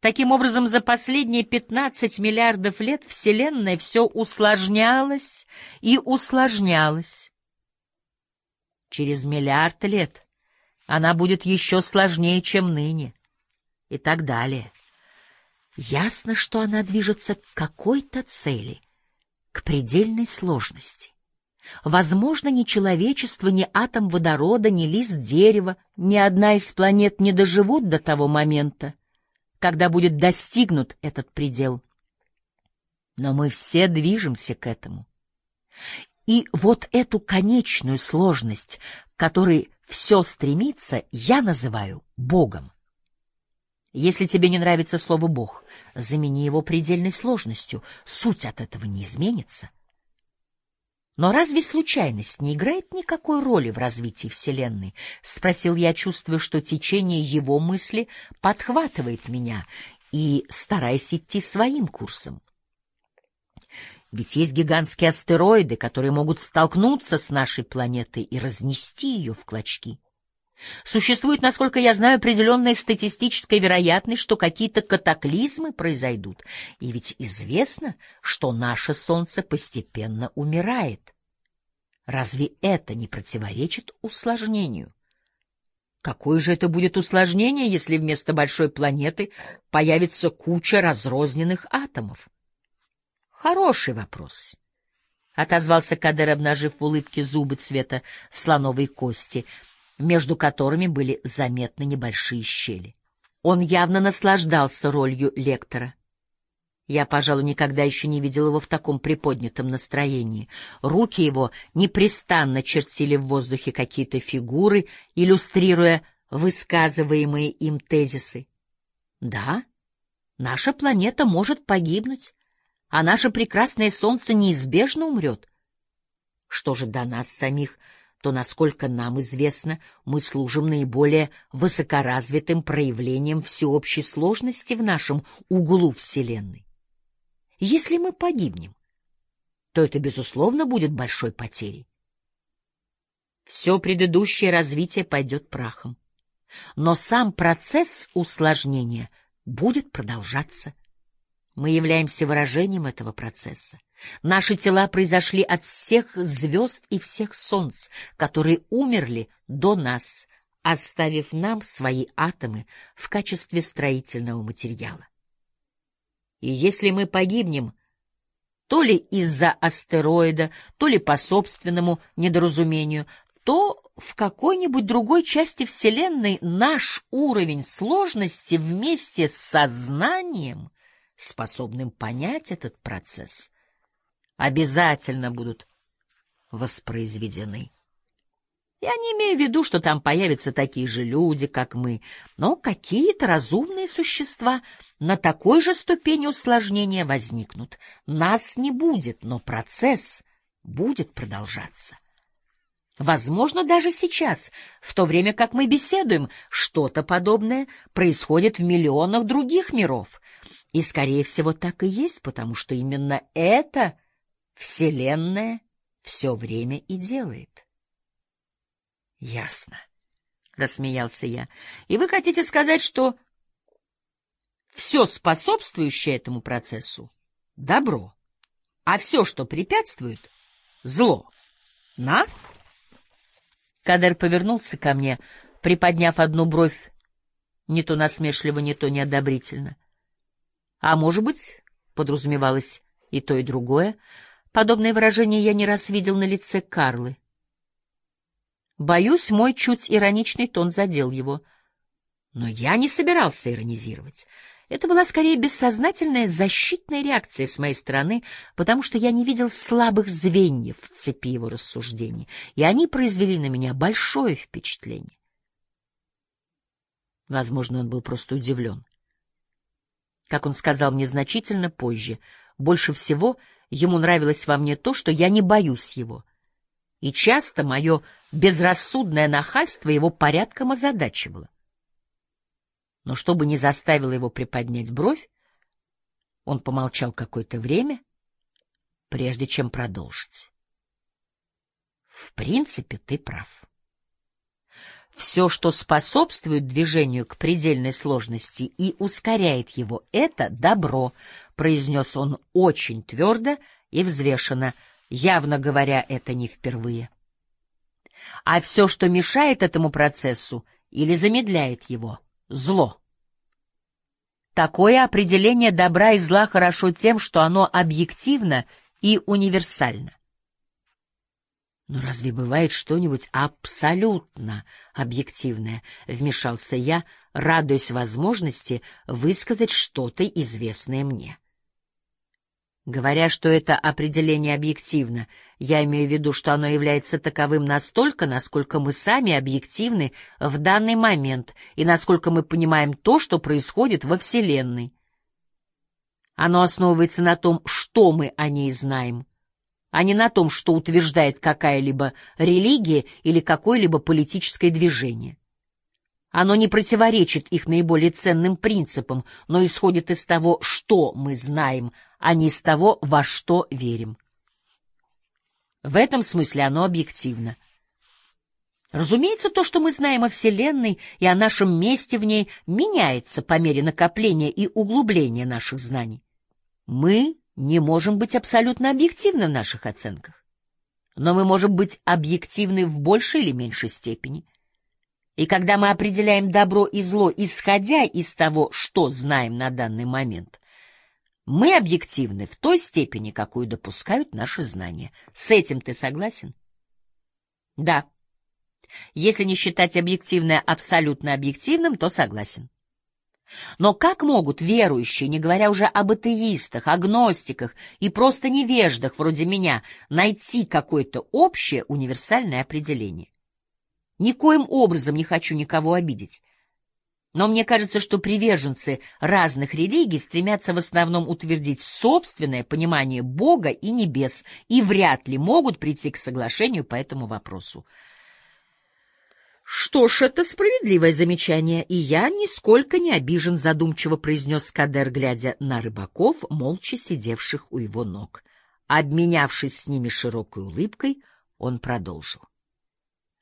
Таким образом, за последние 15 миллиардов лет Вселенная все усложнялась и усложнялась. Через миллиард лет она будет еще сложнее, чем ныне, и так далее. Ясно, что она движется к какой-то цели, к предельной сложности. Возможно, ни человечество, ни атом водорода, ни лист дерева, ни одна из планет не доживут до того момента, когда будет достигнут этот предел. Но мы все движемся к этому. И вот эту конечную сложность, к которой все стремится, я называю Богом. Если тебе не нравится слово «бог», замени его предельной сложностью, суть от этого не изменится. Но разве случайность не играет никакой роли в развитии Вселенной? — спросил я, чувствуя, что течение его мысли подхватывает меня и стараясь идти своим курсом. Ведь есть гигантские астероиды, которые могут столкнуться с нашей планетой и разнести ее в клочки. Существует, насколько я знаю, определенная статистическая вероятность, что какие-то катаклизмы произойдут, и ведь известно, что наше Солнце постепенно умирает. Разве это не противоречит усложнению? Какое же это будет усложнение, если вместо большой планеты появится куча разрозненных атомов? Хороший вопрос. — отозвался Кадер, обнажив в улыбке зубы цвета слоновой кости — между которыми были заметны небольшие щели. Он явно наслаждался ролью лектора. Я, пожалуй, никогда еще не видел его в таком приподнятом настроении. Руки его непрестанно чертили в воздухе какие-то фигуры, иллюстрируя высказываемые им тезисы. Да, наша планета может погибнуть, а наше прекрасное Солнце неизбежно умрет. Что же до нас самих — то, насколько нам известно, мы служим наиболее высокоразвитым проявлением всеобщей сложности в нашем углу Вселенной. Если мы погибнем, то это, безусловно, будет большой потерей. Все предыдущее развитие пойдет прахом, но сам процесс усложнения будет продолжаться. Мы являемся выражением этого процесса. Наши тела произошли от всех звезд и всех солнц, которые умерли до нас, оставив нам свои атомы в качестве строительного материала. И если мы погибнем, то ли из-за астероида, то ли по собственному недоразумению, то в какой-нибудь другой части Вселенной наш уровень сложности вместе с сознанием, способным понять этот процесс, обязательно будут воспроизведены. Я не имею в виду, что там появятся такие же люди, как мы, но какие-то разумные существа на такой же ступени усложнения возникнут. Нас не будет, но процесс будет продолжаться. Возможно, даже сейчас, в то время как мы беседуем, что-то подобное происходит в миллионах других миров. И, скорее всего, так и есть, потому что именно это — Вселенная все время и делает. — Ясно, — рассмеялся я. — И вы хотите сказать, что все способствующее этому процессу — добро, а все, что препятствует — зло. На? Кадер повернулся ко мне, приподняв одну бровь, не то насмешливо, не то неодобрительно. А может быть, подразумевалось и то, и другое — Подобное выражение я не раз видел на лице Карлы. Боюсь, мой чуть ироничный тон задел его. Но я не собирался иронизировать. Это была скорее бессознательная защитная реакция с моей стороны, потому что я не видел слабых звеньев в цепи его рассуждений, и они произвели на меня большое впечатление. Возможно, он был просто удивлен. Как он сказал мне значительно позже, больше всего — Ему нравилось во мне то, что я не боюсь его. И часто мое безрассудное нахальство его порядком озадачивало. Но чтобы не заставило его приподнять бровь, он помолчал какое-то время, прежде чем продолжить. В принципе, ты прав. Все, что способствует движению к предельной сложности и ускоряет его, — это добро, — произнес он очень твердо и взвешенно, явно говоря это не впервые. А все, что мешает этому процессу или замедляет его, — зло. Такое определение добра и зла хорошо тем, что оно объективно и универсально. Но разве бывает что-нибудь абсолютно объективное? Вмешался я, радуясь возможности высказать что-то известное мне. Говоря, что это определение объективно, я имею в виду, что оно является таковым настолько, насколько мы сами объективны в данный момент и насколько мы понимаем то, что происходит во Вселенной. Оно основывается на том, что мы о ней знаем, а не на том, что утверждает какая-либо религия или какое-либо политическое движение. Оно не противоречит их наиболее ценным принципам, но исходит из того, что мы знаем, а не из того, во что верим. В этом смысле оно объективно. Разумеется, то, что мы знаем о Вселенной и о нашем месте в ней, меняется по мере накопления и углубления наших знаний. Мы не можем быть абсолютно объективны в наших оценках. Но мы можем быть объективны в большей или меньшей степени. И когда мы определяем добро и зло, исходя из того, что знаем на данный момент, мы объективны в той степени, какую допускают наши знания. С этим ты согласен? Да. Если не считать объективное абсолютно объективным, то согласен. Но как могут верующие, не говоря уже об атеистах, агностиках и просто невеждах вроде меня, найти какое-то общее универсальное определение? Никоим образом не хочу никого обидеть. Но мне кажется, что приверженцы разных религий стремятся в основном утвердить собственное понимание Бога и небес и вряд ли могут прийти к соглашению по этому вопросу. «Что ж, это справедливое замечание, и я нисколько не обижен», — задумчиво произнес Кадер, глядя на рыбаков, молча сидевших у его ног. Обменявшись с ними широкой улыбкой, он продолжил.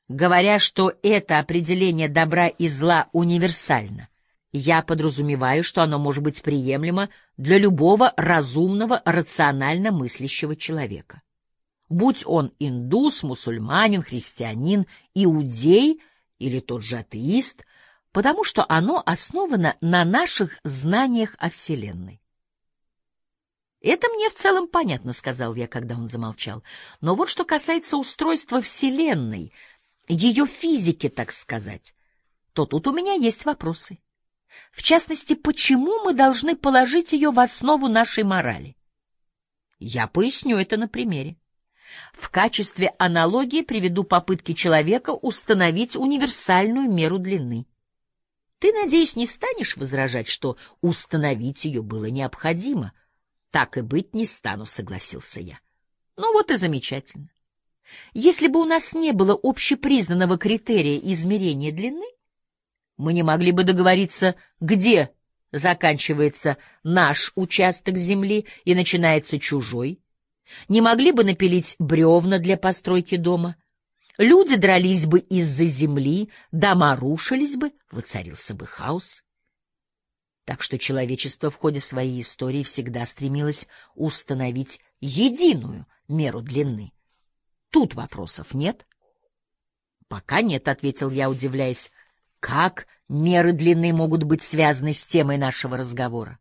Говоря, что это определение добра и зла универсально, я подразумеваю, что оно может быть приемлемо для любого разумного, рационально мыслящего человека. Будь он индус, мусульманин, христианин, иудей — или тот же атеист, потому что оно основано на наших знаниях о Вселенной. «Это мне в целом понятно», — сказал я, когда он замолчал. «Но вот что касается устройства Вселенной, ее физики, так сказать, то тут у меня есть вопросы. В частности, почему мы должны положить ее в основу нашей морали? Я поясню это на примере. В качестве аналогии приведу попытки человека установить универсальную меру длины. Ты, надеюсь, не станешь возражать, что установить ее было необходимо. Так и быть не стану, согласился я. Ну вот и замечательно. Если бы у нас не было общепризнанного критерия измерения длины, мы не могли бы договориться, где заканчивается наш участок земли и начинается чужой, не могли бы напилить бревна для постройки дома. Люди дрались бы из-за земли, дома рушились бы, воцарился бы хаос. Так что человечество в ходе своей истории всегда стремилось установить единую меру длины. Тут вопросов нет. Пока нет, — ответил я, удивляясь, — как меры длины могут быть связаны с темой нашего разговора?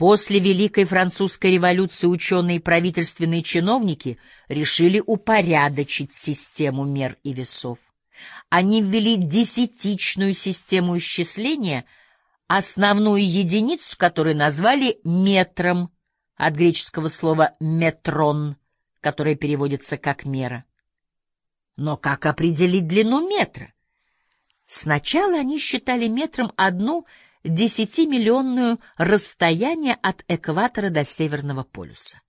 После Великой Французской революции ученые и правительственные чиновники решили упорядочить систему мер и весов. Они ввели десятичную систему исчисления, основную единицу, которую назвали метром, от греческого слова «метрон», которое переводится как «мера». Но как определить длину метра? Сначала они считали метром одну десятимиллионную расстояние от экватора до Северного полюса.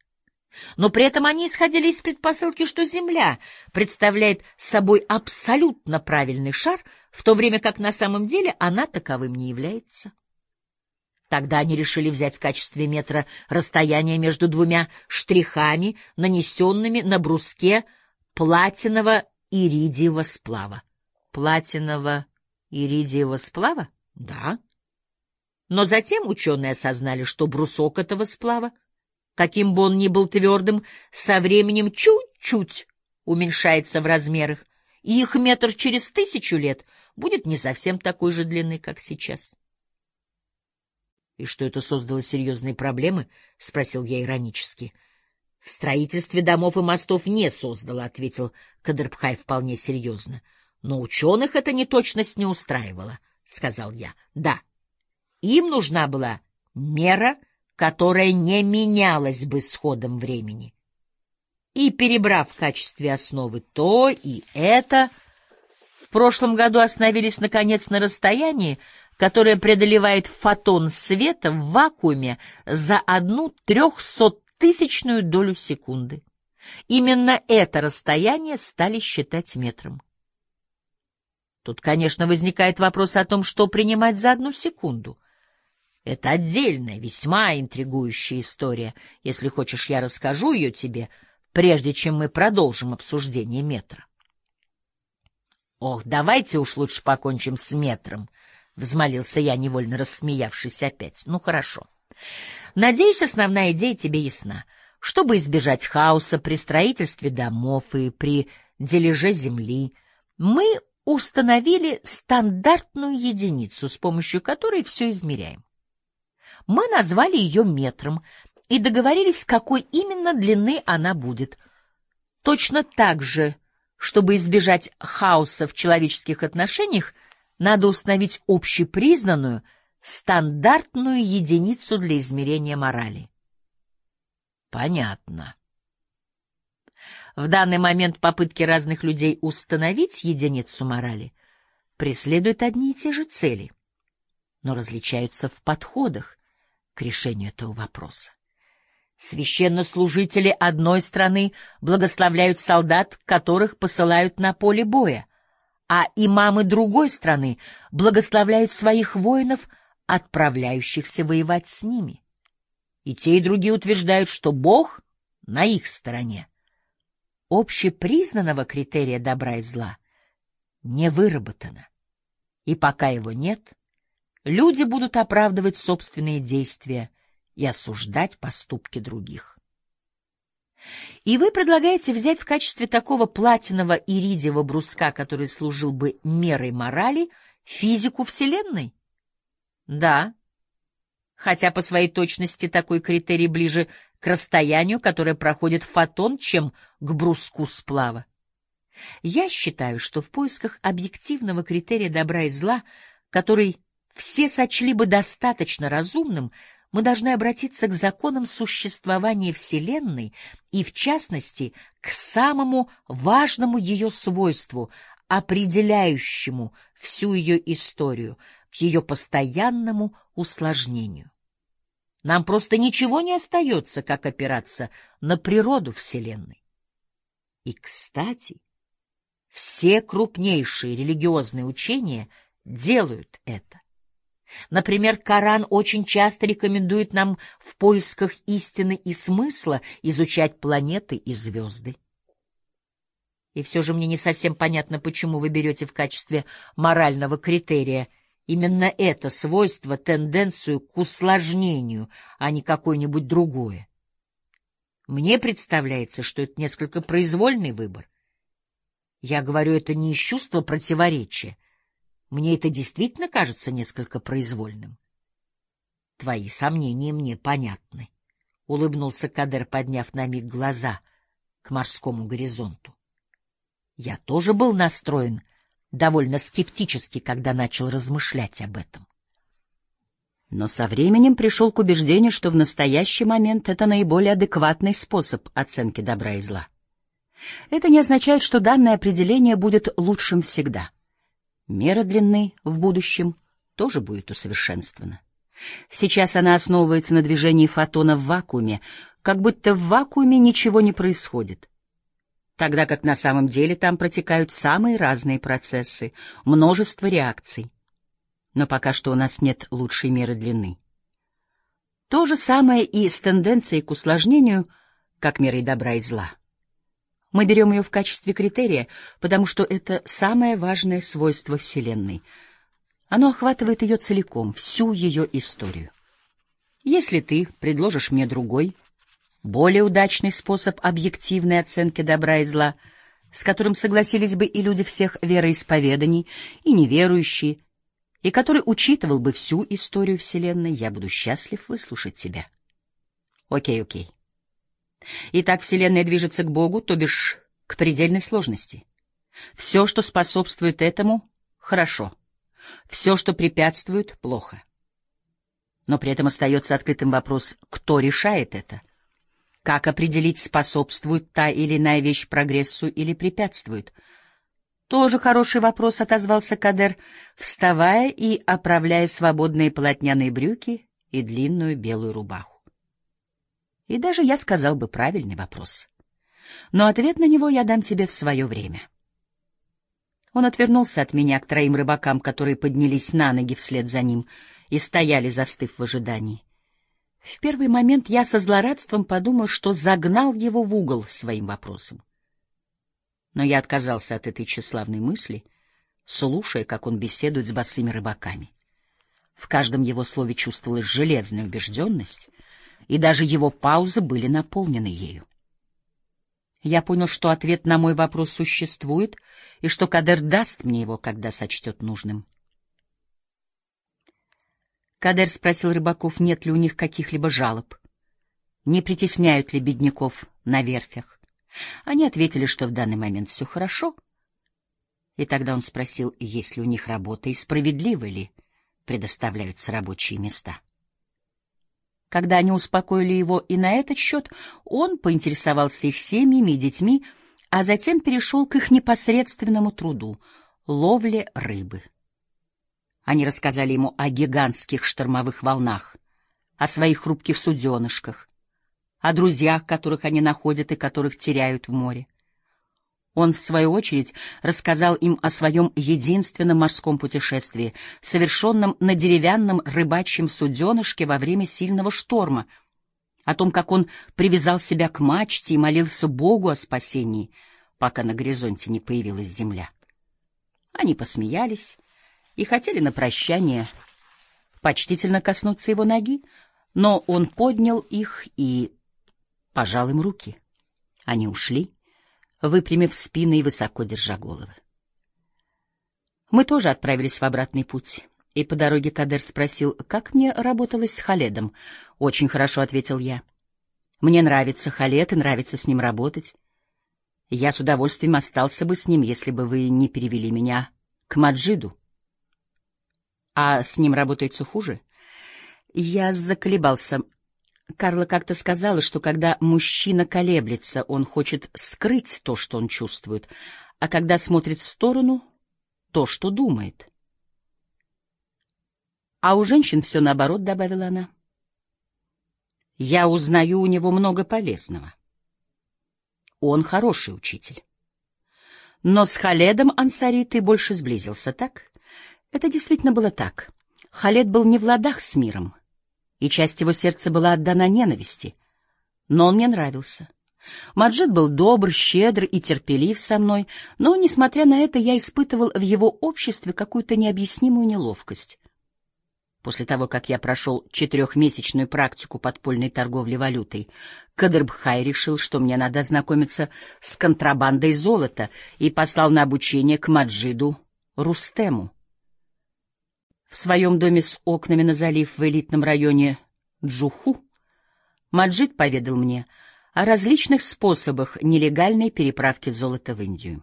Но при этом они исходили из предпосылки, что Земля представляет собой абсолютно правильный шар, в то время как на самом деле она таковым не является. Тогда они решили взять в качестве метра расстояние между двумя штрихами, нанесенными на бруске платиново-иридиевого сплава. платинового иридиевого сплава? Да. Но затем ученые осознали, что брусок этого сплава, каким бы он ни был твердым, со временем чуть-чуть уменьшается в размерах, и их метр через тысячу лет будет не совсем такой же длины, как сейчас. — И что это создало серьезные проблемы? — спросил я иронически. — В строительстве домов и мостов не создало, — ответил Кадрбхай вполне серьезно. — Но ученых эта неточность не устраивала, — сказал я. — Да, им нужна была мера, которая не менялась бы с ходом времени. И, перебрав в качестве основы то и это, в прошлом году остановились, наконец, на расстоянии, которое преодолевает фотон света в вакууме за одну трехсоттысячную долю секунды. Именно это расстояние стали считать метром. Тут, конечно, возникает вопрос о том, что принимать за одну секунду. Это отдельная, весьма интригующая история. Если хочешь, я расскажу ее тебе, прежде чем мы продолжим обсуждение метра. Ох, давайте уж лучше покончим с метром, — взмолился я, невольно рассмеявшись опять. Ну, хорошо. Надеюсь, основная идея тебе ясна. Чтобы избежать хаоса при строительстве домов и при дележе земли, мы установили стандартную единицу, с помощью которой все измеряем. Мы назвали ее метром и договорились, какой именно длины она будет. Точно так же, чтобы избежать хаоса в человеческих отношениях, надо установить общепризнанную, стандартную единицу для измерения морали. Понятно. В данный момент попытки разных людей установить единицу морали преследуют одни и те же цели, но различаются в подходах к решению этого вопроса. Священнослужители одной страны благословляют солдат, которых посылают на поле боя, а имамы другой страны благословляют своих воинов, отправляющихся воевать с ними. И те, и другие утверждают, что Бог на их стороне. Общепризнанного критерия добра и зла не выработано, и пока его нет, люди будут оправдывать собственные действия и осуждать поступки других. И вы предлагаете взять в качестве такого платинового иридиевого бруска, который служил бы мерой морали, физику Вселенной? Да. Хотя по своей точности такой критерий ближе к расстоянию, которое проходит фотон, чем к бруску сплава. Я считаю, что в поисках объективного критерия добра и зла, который все сочли бы достаточно разумным, мы должны обратиться к законам существования Вселенной и, в частности, к самому важному ее свойству, определяющему всю ее историю, к ее постоянному усложнению. Нам просто ничего не остается, как опираться на природу Вселенной. И, кстати, все крупнейшие религиозные учения делают это. Например, Коран очень часто рекомендует нам в поисках истины и смысла изучать планеты и звезды. И все же мне не совсем понятно, почему вы берете в качестве морального критерия именно это свойство, тенденцию к усложнению, а не какое-нибудь другое. Мне представляется, что это несколько произвольный выбор. Я говорю это не из чувства противоречия, мне это действительно кажется несколько произвольным. Твои сомнения мне понятны, — улыбнулся Кадер, подняв на миг глаза к морскому горизонту. Я тоже был настроен довольно скептически, когда начал размышлять об этом. Но со временем пришел к убеждению, что в настоящий момент это наиболее адекватный способ оценки добра и зла. Это не означает, что данное определение будет лучшим всегда — Мера длины в будущем тоже будет усовершенствована. Сейчас она основывается на движении фотона в вакууме, как будто в вакууме ничего не происходит. Тогда как на самом деле там протекают самые разные процессы, множество реакций. Но пока что у нас нет лучшей меры длины. То же самое и с тенденцией к усложнению, как мерой добра и зла. Мы берем ее в качестве критерия, потому что это самое важное свойство Вселенной. Оно охватывает ее целиком, всю ее историю. Если ты предложишь мне другой, более удачный способ объективной оценки добра и зла, с которым согласились бы и люди всех вероисповеданий, и неверующие, и который учитывал бы всю историю Вселенной, я буду счастлив выслушать тебя. Окей, окей. Итак, Вселенная движется к Богу, то бишь к предельной сложности. Все, что способствует этому, хорошо. Все, что препятствует, плохо. Но при этом остается открытым вопрос, кто решает это? Как определить, способствует та или иная вещь прогрессу или препятствует? Тоже хороший вопрос, отозвался Кадер, вставая и оправляя свободные полотняные брюки и длинную белую рубаху. И даже я сказал бы правильный вопрос. Но ответ на него я дам тебе в свое время. Он отвернулся от меня к троим рыбакам, которые поднялись на ноги вслед за ним и стояли, застыв в ожидании. В первый момент я со злорадством подумал, что загнал его в угол своим вопросом. Но я отказался от этой тщеславной мысли, слушая, как он беседует с босыми рыбаками. В каждом его слове чувствовалась железная убежденность, и даже его паузы были наполнены ею. Я понял, что ответ на мой вопрос существует, и что Кадер даст мне его, когда сочтет нужным. Кадер спросил рыбаков, нет ли у них каких-либо жалоб, не притесняют ли бедняков на верфях. Они ответили, что в данный момент все хорошо. И тогда он спросил, есть ли у них работа и справедливо ли предоставляются рабочие места. Когда они успокоили его и на этот счет, он поинтересовался их семьями и детьми, а затем перешел к их непосредственному труду — ловле рыбы. Они рассказали ему о гигантских штормовых волнах, о своих хрупких суденышках, о друзьях, которых они находят и которых теряют в море. Он, в свою очередь, рассказал им о своем единственном морском путешествии, совершенном на деревянном рыбачьем суденышке во время сильного шторма, о том, как он привязал себя к мачте и молился Богу о спасении, пока на горизонте не появилась земля. Они посмеялись и хотели на прощание почтительно коснуться его ноги, но он поднял их и пожал им руки. Они ушли выпрямив спины и высоко держа головы. Мы тоже отправились в обратный путь. И по дороге Кадер спросил, как мне работалось с Халедом. «Очень хорошо», — ответил я. «Мне нравится Халед и нравится с ним работать. Я с удовольствием остался бы с ним, если бы вы не перевели меня к Маджиду». «А с ним работается хуже?» Я заколебался. Карла как-то сказала, что когда мужчина колеблется, он хочет скрыть то, что он чувствует, а когда смотрит в сторону, то, что думает. А у женщин все наоборот, — добавила она. Я узнаю у него много полезного. Он хороший учитель. Но с Халедом Ансари ты больше сблизился, так? Это действительно было так. Халед был не в ладах с миром — и часть его сердца была отдана ненависти. Но он мне нравился. Маджид был добр, щедр и терпелив со мной, но, несмотря на это, я испытывал в его обществе какую-то необъяснимую неловкость. После того, как я прошел четырехмесячную практику подпольной торговли валютой, Кадрбхай решил, что мне надо ознакомиться с контрабандой золота и послал на обучение к Маджиду Рустему. В своем доме с окнами на залив в элитном районе Джуху Маджид поведал мне о различных способах нелегальной переправки золота в Индию.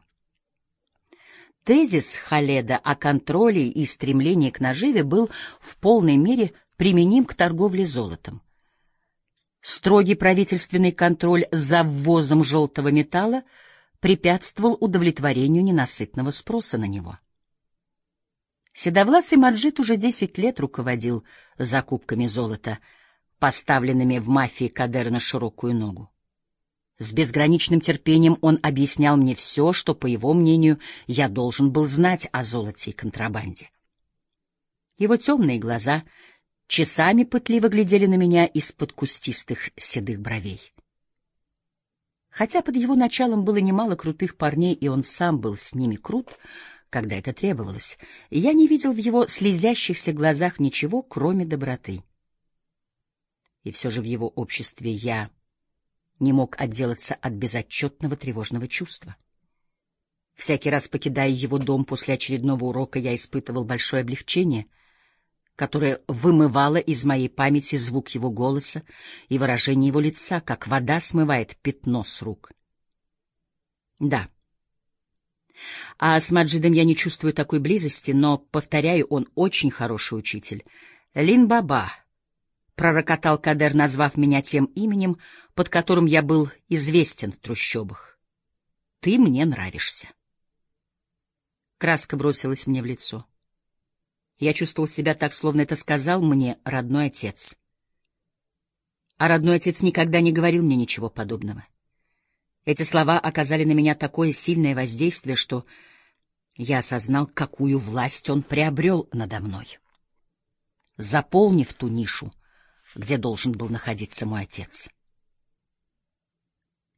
Тезис Халеда о контроле и стремлении к наживе был в полной мере применим к торговле золотом. Строгий правительственный контроль за ввозом желтого металла препятствовал удовлетворению ненасытного спроса на него. Седовласый Маджид уже десять лет руководил закупками золота, поставленными в мафии Кадера на широкую ногу. С безграничным терпением он объяснял мне все, что, по его мнению, я должен был знать о золоте и контрабанде. Его темные глаза часами пытливо глядели на меня из-под кустистых седых бровей. Хотя под его началом было немало крутых парней, и он сам был с ними крут, когда это требовалось, я не видел в его слезящихся глазах ничего, кроме доброты. И все же в его обществе я не мог отделаться от безотчетного тревожного чувства. Всякий раз, покидая его дом после очередного урока, я испытывал большое облегчение, которое вымывало из моей памяти звук его голоса и выражение его лица, как вода смывает пятно с рук. Да. А с Маджидом я не чувствую такой близости, но, повторяю, он очень хороший учитель. Лин-Баба, — пророкотал Кадер, назвав меня тем именем, под которым я был известен в трущобах. — Ты мне нравишься. Краска бросилась мне в лицо. Я чувствовал себя так, словно это сказал мне родной отец. А родной отец никогда не говорил мне ничего подобного. Эти слова оказали на меня такое сильное воздействие, что я осознал, какую власть он приобрел надо мной, заполнив ту нишу, где должен был находиться мой отец.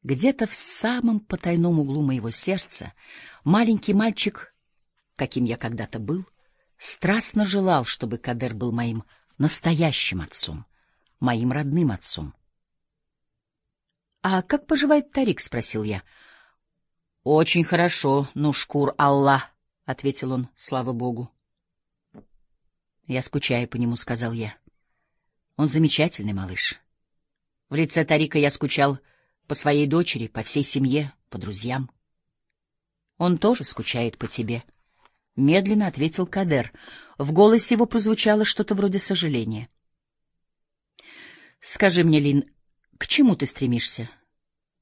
Где-то в самом потайном углу моего сердца маленький мальчик каким я когда-то был, страстно желал, чтобы Кадер был моим настоящим отцом, моим родным отцом. — А как поживает Тарик? — спросил я. — Очень хорошо, ну, шкур Аллах, — ответил он, слава богу. — Я скучаю по нему, — сказал я. Он замечательный малыш. В лице Тарика я скучал по своей дочери, по всей семье, по друзьям. Он тоже скучает по тебе, —— медленно ответил Кадер. В голосе его прозвучало что-то вроде сожаления. — Скажи мне, Лин, к чему ты стремишься?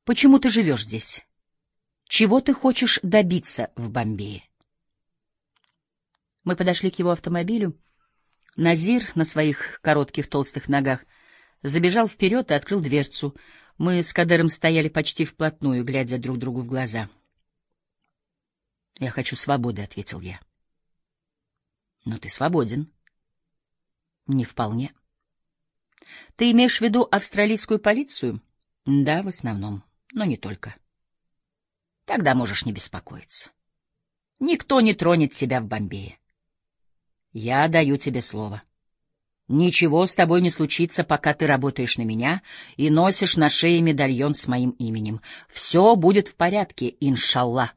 Почему ты живешь здесь? Чего ты хочешь добиться в Бомбее? Мы подошли к его автомобилю. Назир на своих коротких толстых ногах забежал вперед и открыл дверцу. Мы с Кадером стояли почти вплотную, глядя друг другу в глаза. — Я хочу свободы, — ответил я. — Но ты свободен. — Не вполне. — Ты имеешь в виду австралийскую полицию? — Да, в основном, но не только. — Тогда можешь не беспокоиться. Никто не тронет тебя в Бомбее. Я даю тебе слово. Ничего с тобой не случится, пока ты работаешь на меня и носишь на шее медальон с моим именем. Все будет в порядке, иншаллах.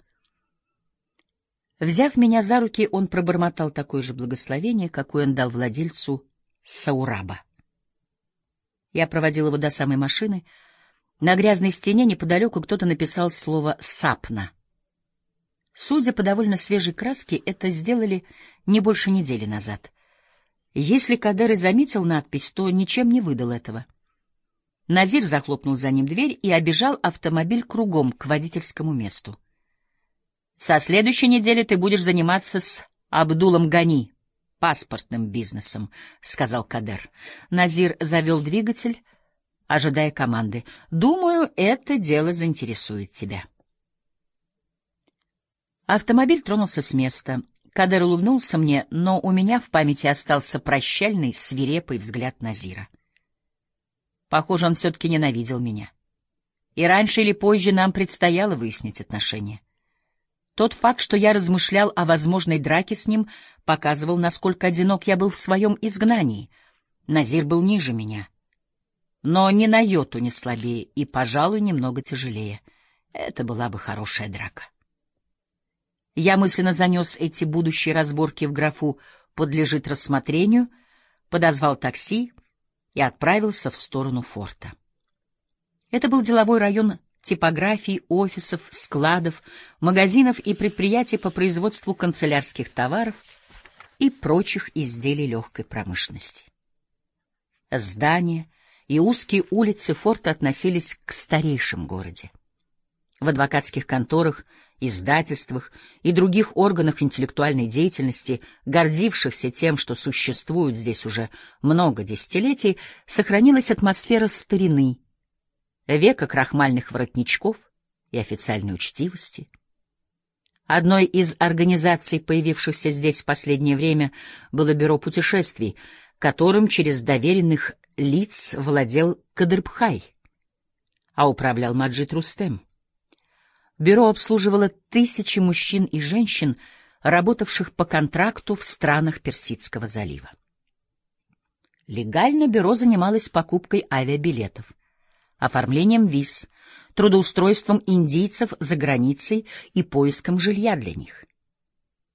Взяв меня за руки, он пробормотал такое же благословение, какое он дал владельцу Саураба. Я проводил его до самой машины. На грязной стене неподалеку кто-то написал слово «сапна». Судя по довольно свежей краске, это сделали не больше недели назад. Если Кадер и заметил надпись, то ничем не выдал этого. Назир захлопнул за ним дверь и обежал автомобиль кругом к водительскому месту. Со следующей недели ты будешь заниматься с Абдулом Гани, паспортным бизнесом, — сказал Кадер. Назир завел двигатель, ожидая команды. Думаю, это дело заинтересует тебя. Автомобиль тронулся с места. Кадер улыбнулся мне, но у меня в памяти остался прощальный, свирепый взгляд Назира. Похоже, он все-таки ненавидел меня. И раньше или позже нам предстояло выяснить отношения. Тот факт, что я размышлял о возможной драке с ним, показывал, насколько одинок я был в своем изгнании. Назир был ниже меня. Но ни на йоту не слабее и, пожалуй, немного тяжелее. Это была бы хорошая драка. Я мысленно занес эти будущие разборки в графу «подлежит рассмотрению», подозвал такси и отправился в сторону форта. Это был деловой район типографий, офисов, складов, магазинов и предприятий по производству канцелярских товаров и прочих изделий легкой промышленности. Здания и узкие улицы форта относились к старейшим городе. В адвокатских конторах, издательствах и других органах интеллектуальной деятельности, гордившихся тем, что существуют здесь уже много десятилетий, сохранилась атмосфера старины, века крахмальных воротничков и официальной учтивости. Одной из организаций, появившихся здесь в последнее время, было Бюро путешествий, которым через доверенных лиц владел Кадрбхай. а управлял Маджид Рустем. Бюро обслуживало тысячи мужчин и женщин, работавших по контракту в странах Персидского залива. Легально бюро занималось покупкой авиабилетов, оформлением виз, трудоустройством индийцев за границей и поиском жилья для них.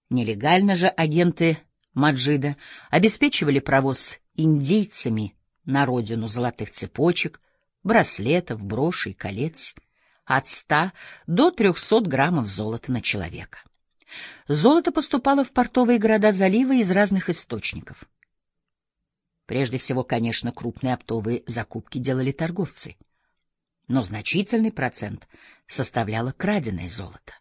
Нелегально же агенты Маджида обеспечивали провоз индийцами на родину золотых цепочек, браслетов, брошей, колец от 100 до 300 граммов золота на человека. Золото поступало в портовые города залива из разных источников. Прежде всего, конечно, крупные оптовые закупки делали торговцы. Но значительный процент составляло краденое золото.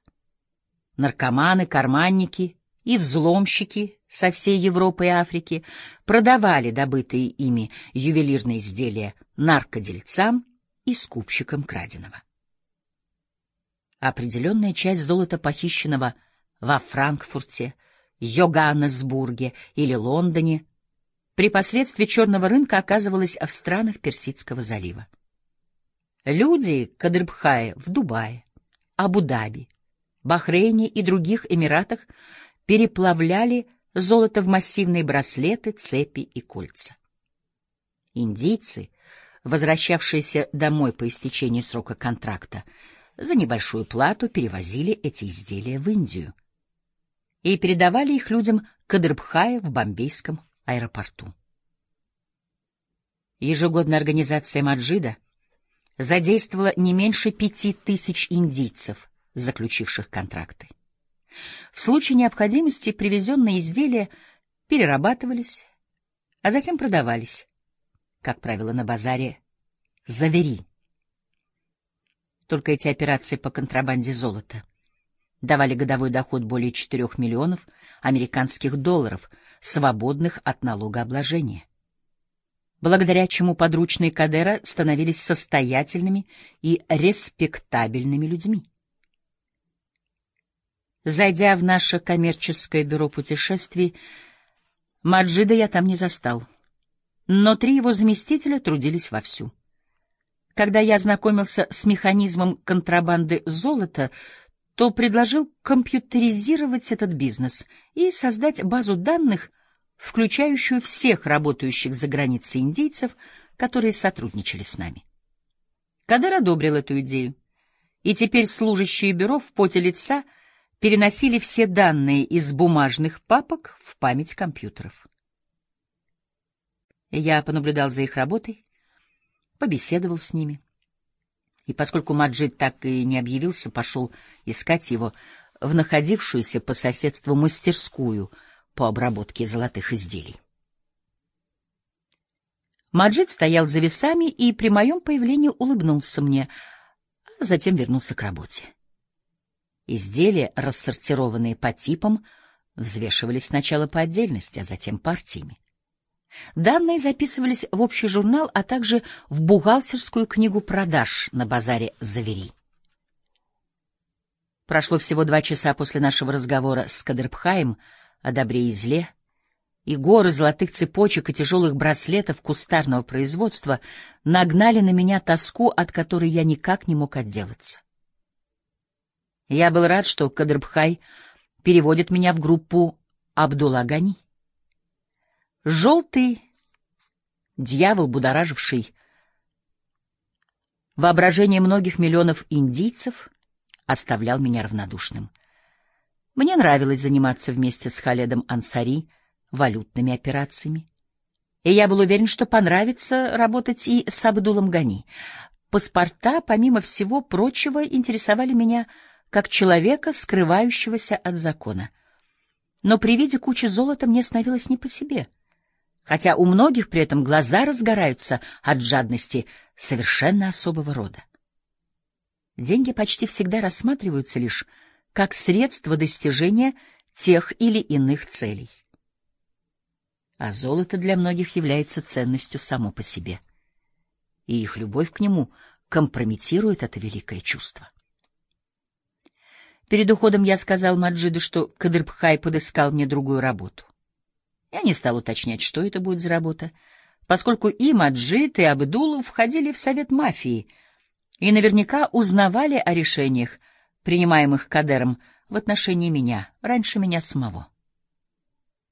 Наркоманы, карманники и взломщики со всей Европы и Африки продавали добытые ими ювелирные изделия наркодельцам и скупщикам краденого. Определенная часть золота, похищенного во Франкфурте, Йоганнесбурге или Лондоне, при посредстве черного рынка оказывалась в странах Персидского залива. Люди Кадрбхая в Дубае, Абу-Даби, Бахрейне и других Эмиратах переплавляли золото в массивные браслеты, цепи и кольца. Индийцы, возвращавшиеся домой по истечении срока контракта, за небольшую плату перевозили эти изделия в Индию и передавали их людям Кадрбхая в бомбейском аэропорту. Ежегодная организация Маджида задействовала не меньше пяти тысяч индийцев, заключивших контракты. В случае необходимости привезенные изделия перерабатывались, а затем продавались, как правило, на базаре «Завери». Только эти операции по контрабанде золота давали годовой доход более 4 миллионов американских долларов, свободных от налогообложения благодаря чему подручные Кадера становились состоятельными и респектабельными людьми. Зайдя в наше коммерческое бюро путешествий, Маджида я там не застал. Но три его заместителя трудились вовсю. Когда я ознакомился с механизмом контрабанды золота, то предложил компьютеризировать этот бизнес и создать базу данных, включающую всех работающих за границей индейцев, которые сотрудничали с нами. Кадер одобрил эту идею, и теперь служащие бюро в поте лица — переносили все данные из бумажных папок в память компьютеров. Я понаблюдал за их работой, побеседовал с ними. И поскольку Маджид так и не объявился, пошел искать его в находившуюся по соседству мастерскую по обработке золотых изделий. Маджид стоял за весами и при моем появлении улыбнулся мне, а затем вернулся к работе. Изделия, рассортированные по типам, взвешивались сначала по отдельности, а затем партиями. Данные записывались в общий журнал, а также в бухгалтерскую книгу продаж на базаре «Завери». Прошло всего два часа после нашего разговора с Кадырбхаем о добре и зле, и горы золотых цепочек и тяжелых браслетов кустарного производства нагнали на меня тоску, от которой я никак не мог отделаться. Я был рад, что Кадрбхай переводит меня в группу Абдулла Гани. Желтый дьявол, будораживший воображение многих миллионов индийцев, оставлял меня равнодушным. Мне нравилось заниматься вместе с Халедом Ансари валютными операциями. И я был уверен, что понравится работать и с Абдулом Гани. Паспорта, помимо всего прочего, интересовали меня как человека, скрывающегося от закона. Но при виде кучи золота мне становилось не по себе, хотя у многих при этом глаза разгораются от жадности совершенно особого рода. Деньги почти всегда рассматриваются лишь как средство достижения тех или иных целей. А золото для многих является ценностью само по себе, и их любовь к нему компрометирует это великое чувство. Перед уходом я сказал Маджиду, что Кадрбхай подыскал мне другую работу. Я не стал уточнять, что это будет за работа, поскольку и Маджид, и Абдулу входили в совет мафии, и наверняка узнавали о решениях, принимаемых Кадером в отношении меня, раньше меня самого.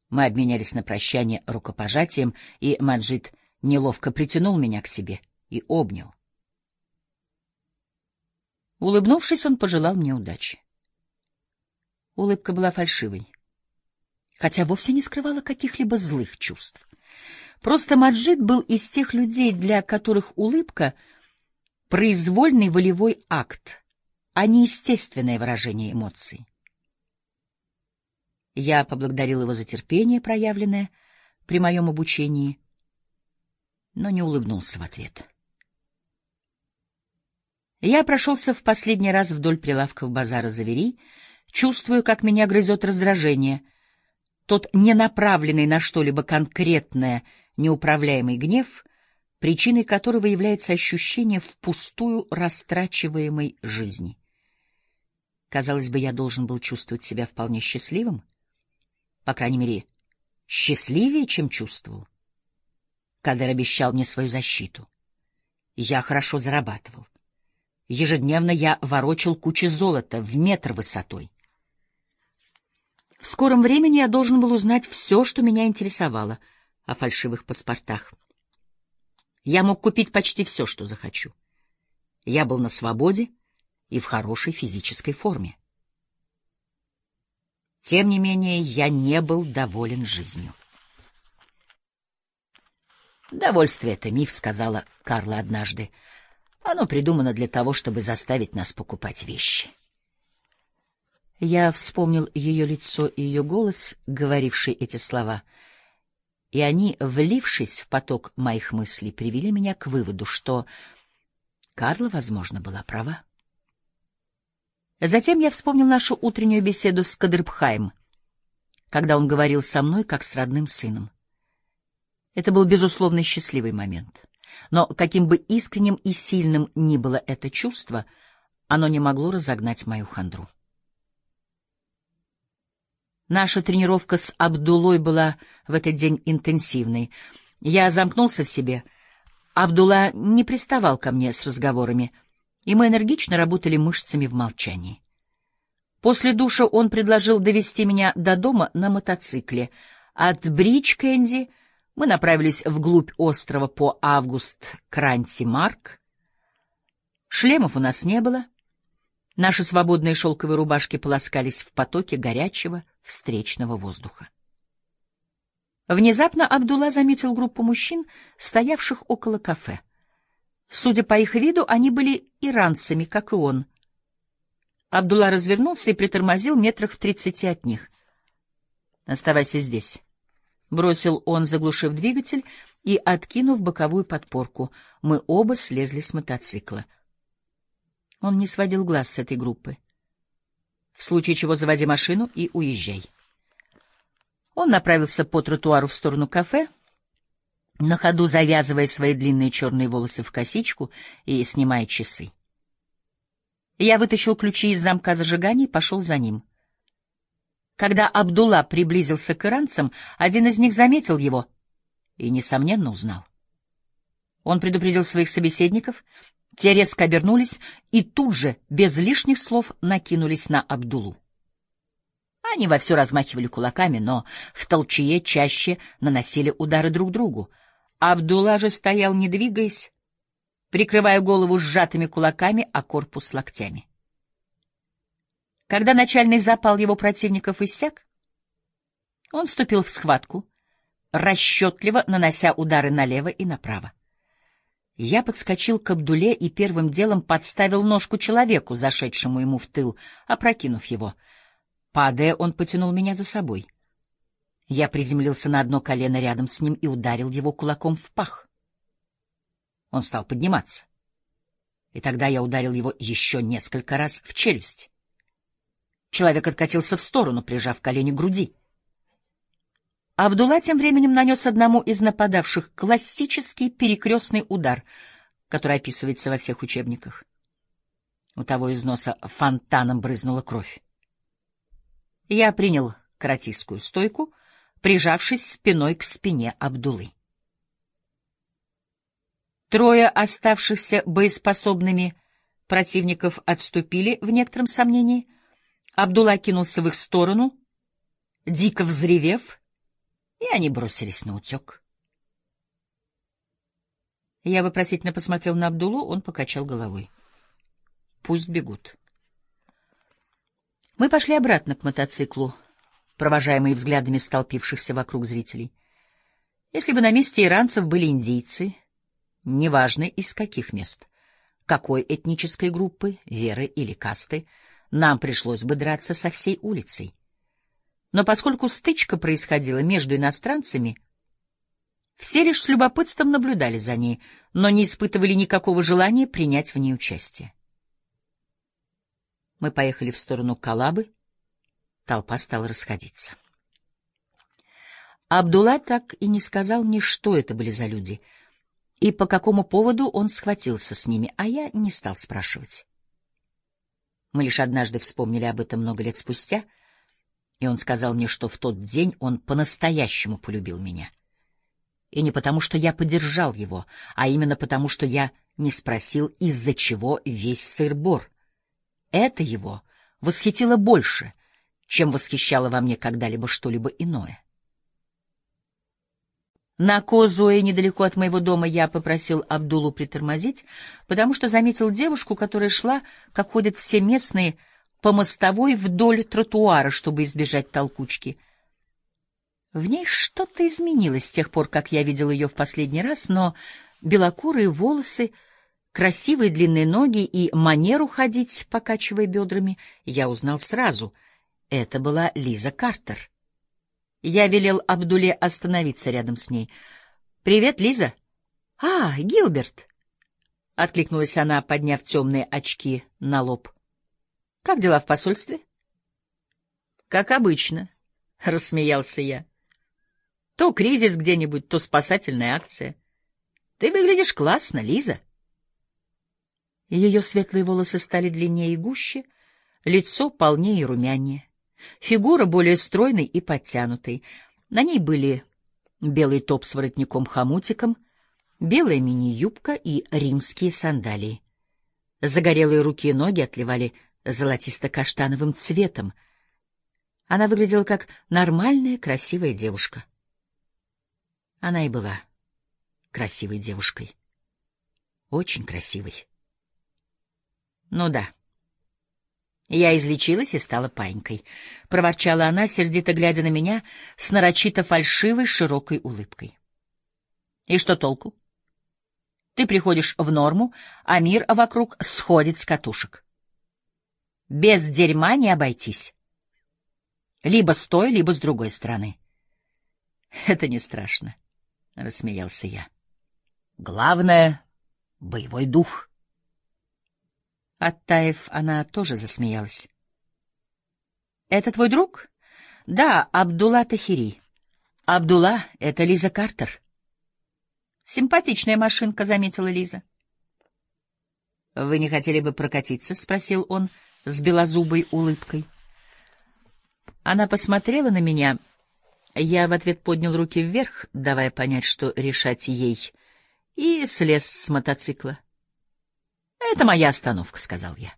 Мы обменялись на прощание рукопожатием, и Маджид неловко притянул меня к себе и обнял. Улыбнувшись, он пожелал мне удачи. Улыбка была фальшивой, хотя вовсе не скрывала каких-либо злых чувств. Просто Маджид был из тех людей, для которых улыбка — произвольный волевой акт, а не естественное выражение эмоций. Я поблагодарил его за терпение, проявленное при моем обучении, но не улыбнулся в ответ. Я прошелся в последний раз вдоль прилавков базара Завери, чувствую, как меня грызет раздражение, тот ненаправленный на что-либо конкретное неуправляемый гнев, причиной которого является ощущение впустую растрачиваемой жизни. Казалось бы, я должен был чувствовать себя вполне счастливым, по крайней мере, счастливее, чем чувствовал. Кадер обещал мне свою защиту. Я хорошо зарабатывал. Ежедневно я ворочал кучи золота в метр высотой. В скором времени я должен был узнать все, что меня интересовало — о фальшивых паспортах. Я мог купить почти все, что захочу. Я был на свободе и в хорошей физической форме. Тем не менее, я не был доволен жизнью. «Довольствие — это миф», — сказала Карла однажды. «Оно придумано для того, чтобы заставить нас покупать вещи». Я вспомнил ее лицо и ее голос, говоривший эти слова — и они, влившись в поток моих мыслей, привели меня к выводу, что Карла, возможно, была права. Затем я вспомнил нашу утреннюю беседу с Кадрбхайм, когда он говорил со мной, как с родным сыном. Это был, безусловно, счастливый момент. Но каким бы искренним и сильным ни было это чувство, оно не могло разогнать мою хандру. Наша тренировка с Абдулой была в этот день интенсивной. Я замкнулся в себе. Абдулла не приставал ко мне с разговорами, и мы энергично работали мышцами в молчании. После душа он предложил довести меня до дома на мотоцикле. От Брич-Кэнди мы направились вглубь острова по Август Кранти-Марк. Шлемов у нас не было. Наши свободные шелковые рубашки полоскались в потоке горячего, встречного воздуха. Внезапно Абдулла заметил группу мужчин, стоявших около кафе. Судя по их виду, они были иранцами, как и он. Абдулла развернулся и притормозил метрах в тридцати от них. «Оставайся здесь», — бросил он, заглушив двигатель и откинув боковую подпорку. Мы оба слезли с мотоцикла. Он не сводил глаз с этой группы. В случае чего заводи машину и уезжай. Он направился по тротуару в сторону кафе, на ходу завязывая свои длинные черные волосы в косичку и снимая часы. Я вытащил ключи из замка зажигания и пошел за ним. Когда Абдулла приблизился к иранцам, один из них заметил его и, несомненно, узнал. Он предупредил своих собеседников, те резко обернулись и тут же, без лишних слов, накинулись на Абдулу. Они вовсю размахивали кулаками, но в толчее чаще наносили удары друг другу. Абдулла же стоял, не двигаясь, прикрывая голову сжатыми кулаками, а корпус локтями. Когда начальный запал его противников иссяк, он вступил в схватку, расчетливо нанося удары налево и направо. Я подскочил к Абдуле и первым делом подставил ножку человеку, зашедшему ему в тыл, опрокинув его. Падая, он потянул меня за собой. Я приземлился на одно колено рядом с ним и ударил его кулаком в пах. Он стал подниматься. И тогда я ударил его еще несколько раз в челюсть. Человек откатился в сторону, прижав колени к груди. Абдулла тем временем нанес одному из нападавших классический перекрестный удар, который описывается во всех учебниках. У того из носа фонтаном брызнула кровь. Я принял каратистскую стойку, прижавшись спиной к спине Абдулы. Трое оставшихся боеспособными противников отступили в некотором сомнении. Абдулла кинулся в их сторону, дико взревев, и они бросились на утек. Я вопросительно посмотрел на Абдулу, он покачал головой. Пусть бегут. Мы пошли обратно к мотоциклу, провожаемые взглядами столпившихся вокруг зрителей. Если бы на месте иранцев были индийцы, неважно из каких мест, какой этнической группы, веры или касты, нам пришлось бы драться со всей улицей. Но поскольку стычка происходила между иностранцами, все лишь с любопытством наблюдали за ней, но не испытывали никакого желания принять в ней участие. Мы поехали в сторону Калабы, толпа стала расходиться. Абдулла так и не сказал мне, что это были за люди, и по какому поводу он схватился с ними, а я не стал спрашивать. Мы лишь однажды вспомнили об этом много лет спустя, и он сказал мне, что в тот день он по-настоящему полюбил меня. И не потому, что я поддержал его, а именно потому, что я не спросил, из-за чего весь сыр-бор. Это его восхитило больше, чем восхищало во мне когда-либо что-либо иное. На Козуэ, недалеко от моего дома, я попросил Абдулу притормозить, потому что заметил девушку, которая шла, как ходят все местные, по мостовой вдоль тротуара, чтобы избежать толкучки. В ней что-то изменилось с тех пор, как я видел ее в последний раз, но белокурые волосы, красивые длинные ноги и манеру ходить, покачивая бедрами, я узнал сразу. Это была Лиза Картер. Я велел Абдуле остановиться рядом с ней. «Привет, Лиза!» «А, Гилберт!» — откликнулась она, подняв темные очки на лоб. «Как дела в посольстве?» «Как обычно», — рассмеялся я. «То кризис где-нибудь, то спасательная акция. Ты выглядишь классно, Лиза». Ее светлые волосы стали длиннее и гуще, лицо полнее и румянее. Фигура более стройной и подтянутой. На ней были белый топ с воротником-хомутиком, белая мини-юбка и римские сандалии. Загорелые руки и ноги отливали золотисто-каштановым цветом. Она выглядела как нормальная, красивая девушка. Она и была красивой девушкой. Очень красивой. Ну да. Я излечилась и стала паинькой, — проворчала она, сердито глядя на меня с нарочито фальшивой широкой улыбкой. — И что толку? Ты приходишь в норму, а мир вокруг сходит с катушек. Без дерьма не обойтись. Либо с той, либо с другой стороны. — Это не страшно, — рассмеялся я. — Главное — боевой дух. — Оттаив, она тоже засмеялась. — Это твой друг? — Да, Абдулла Тахири. — Абдулла — это Лиза Картер. — Симпатичная машинка, — заметила Лиза. — Вы не хотели бы прокатиться? — спросил он с белозубой улыбкой. Она посмотрела на меня. Я в ответ поднял руки вверх, давая понять, что решать ей, и слез с мотоцикла. «Это моя остановка», — сказал я.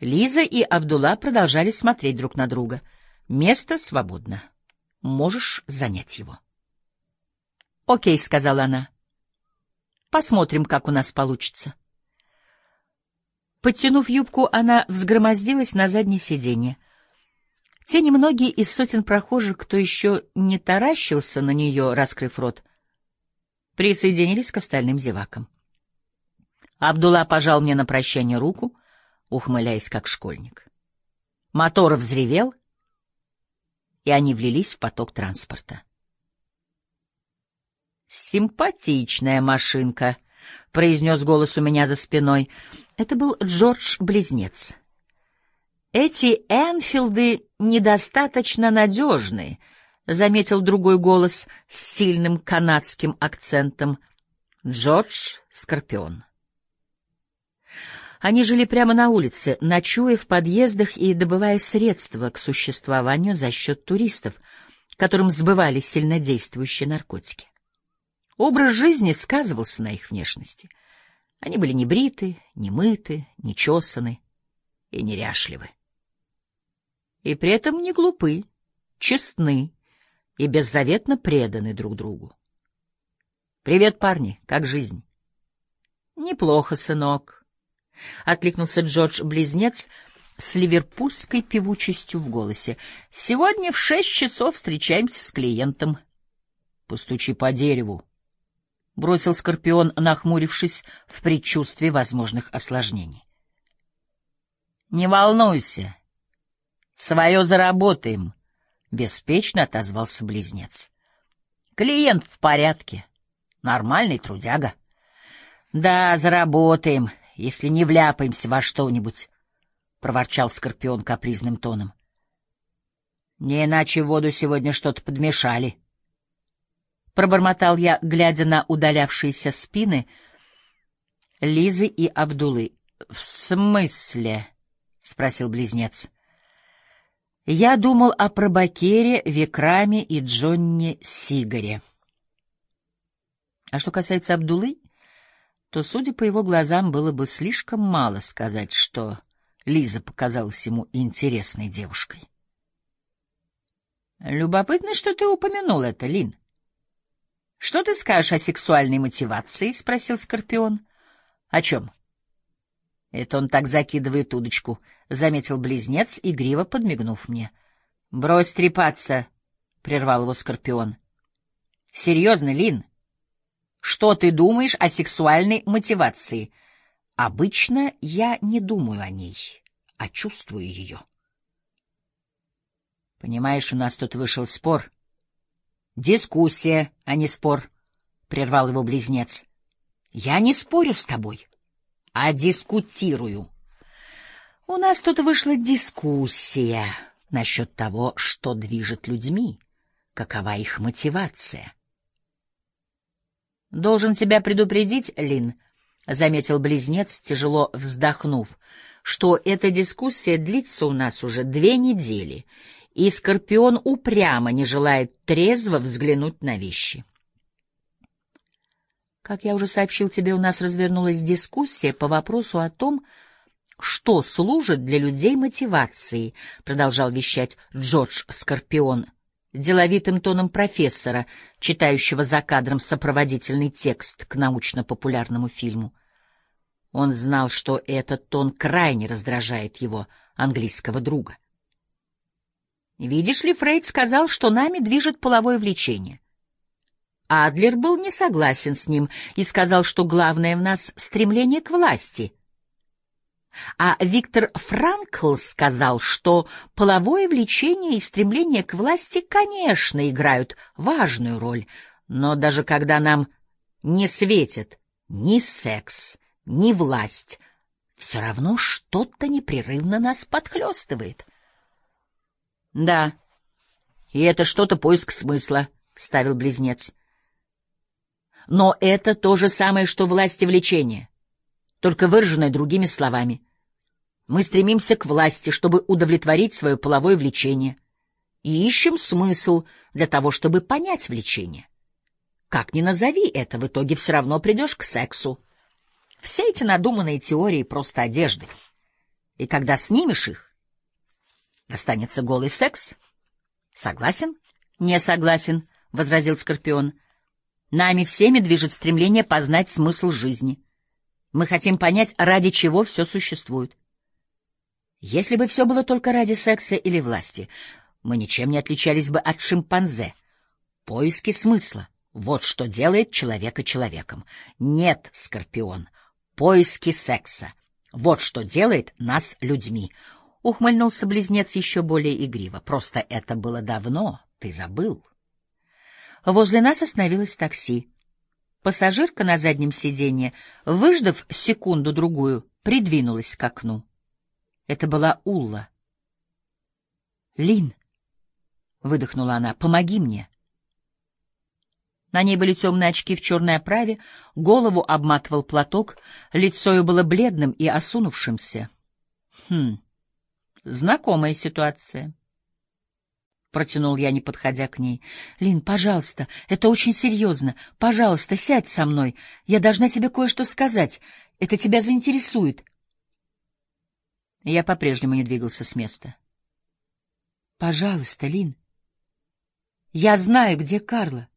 Лиза и Абдулла продолжали смотреть друг на друга. «Место свободно. Можешь занять его». «Окей», — сказала она. «Посмотрим, как у нас получится». Подтянув юбку, она взгромоздилась на заднее сиденье. Те немногие из сотен прохожих, кто еще не таращился на нее, раскрыв рот, присоединились к остальным зевакам. Абдулла пожал мне на прощание руку, ухмыляясь как школьник. Мотор взревел, и они влились в поток транспорта. «Симпатичная машинка», — произнес голос у меня за спиной. Это был Джордж-близнец. «Эти Энфилды недостаточно надежны», — заметил другой голос с сильным канадским акцентом. Джордж — Скорпион. Они жили прямо на улице, ночуя в подъездах и добывая средства к существованию за счет туристов, которым сбывали сильнодействующие наркотики. Образ жизни сказывался на их внешности. Они были не бриты, не мыты, не чесаны и неряшливы. И при этом не глупы, честны и беззаветно преданы друг другу. «Привет, парни, как жизнь?» «Неплохо, сынок», — откликнулся Джордж-близнец с ливерпульской певучестью в голосе. «Сегодня в шесть часов встречаемся с клиентом». «Постучи по дереву», — бросил Скорпион, нахмурившись в предчувствии возможных осложнений. «Не волнуйся, свое заработаем», — беспечно отозвался близнец. «Клиент в порядке, нормальный трудяга». «Да, заработаем, если не вляпаемся во что-нибудь», — проворчал Скорпион капризным тоном. «Не иначе в воду сегодня что-то подмешали». Пробормотал я, глядя на удалявшиеся спины Лизы и Абдулы. — В смысле? — спросил близнец. Я думал о Пробакере, Викраме и Джонни Сигаре. А что касается Абдулы, то, судя по его глазам, было бы слишком мало сказать, что Лиза показалась ему интересной девушкой. — Любопытно, что ты упомянул это, Лин. — Что ты скажешь о сексуальной мотивации? — спросил Скорпион. — О чем? — Это он так закидывает удочку, — заметил близнец, игриво подмигнув мне. — Брось трепаться, — прервал его Скорпион. — Серьезно, Лин? Что ты думаешь о сексуальной мотивации? Обычно я не думаю о ней, а чувствую ее. Понимаешь, у нас тут вышел спор — Дискуссия, а не спор, — прервал его близнец. Я не спорю с тобой, а дискутирую. У нас тут вышла дискуссия насчет того, что движет людьми, какова их мотивация. Должен тебя предупредить, Лин, — заметил близнец, тяжело вздохнув, — что эта дискуссия длится у нас уже две недели, и Скорпион упрямо не желает трезво взглянуть на вещи. Как я уже сообщил тебе, у нас развернулась дискуссия по вопросу о том, что служит для людей мотивацией, продолжал вещать Джордж Скорпион деловитым тоном профессора, читающего за кадром сопроводительный текст к научно-популярному фильму. Он знал, что этот тон крайне раздражает его английского друга. Видишь ли, Фрейд сказал, что нами движет половое влечение. Адлер был не согласен с ним и сказал, что главное в нас — стремление к власти. А Виктор Франкл сказал, что половое влечение и стремление к власти, конечно, играют важную роль, но даже когда нам не светит ни секс, ни власть, все равно что-то непрерывно нас подхлестывает. — Да. И это что-то поиск смысла, — вставил близнец. — Но это то же самое, что власть и влечение, только выраженное другими словами. Мы стремимся к власти, чтобы удовлетворить свое половое влечение, и ищем смысл для того, чтобы понять влечение. Как ни назови это, в итоге все равно придешь к сексу. Все эти надуманные теории — просто одежды. И когда снимешь их, Останется голый секс? Согласен? Не согласен, — возразил Скорпион. Нами всеми движет стремление познать смысл жизни. Мы хотим понять, ради чего все существует. Если бы все было только ради секса или власти, мы ничем не отличались бы от шимпанзе. Поиски смысла — вот что делает человека человеком. Нет, Скорпион, поиски секса — вот что делает нас людьми. Ухмыльнулся близнец еще более игриво. Просто это было давно, ты забыл. Возле нас остановилось такси. Пассажирка на заднем сиденье, выждав секунду-другую, придвинулась к окну. Это была Улла. «Лин!» — выдохнула она. «Помоги мне!» На ней были темные очки в черной оправе, голову обматывал платок, лицо ее было бледным и осунувшимся. «Хм...» Знакомая ситуация. Протянул я, не подходя к ней. Лин, пожалуйста, это очень серьезно. Пожалуйста, сядь со мной. Я должна тебе кое-что сказать. Это тебя заинтересует. Я по-прежнему не двигался с места. Пожалуйста, Лин. Я знаю, где Карла,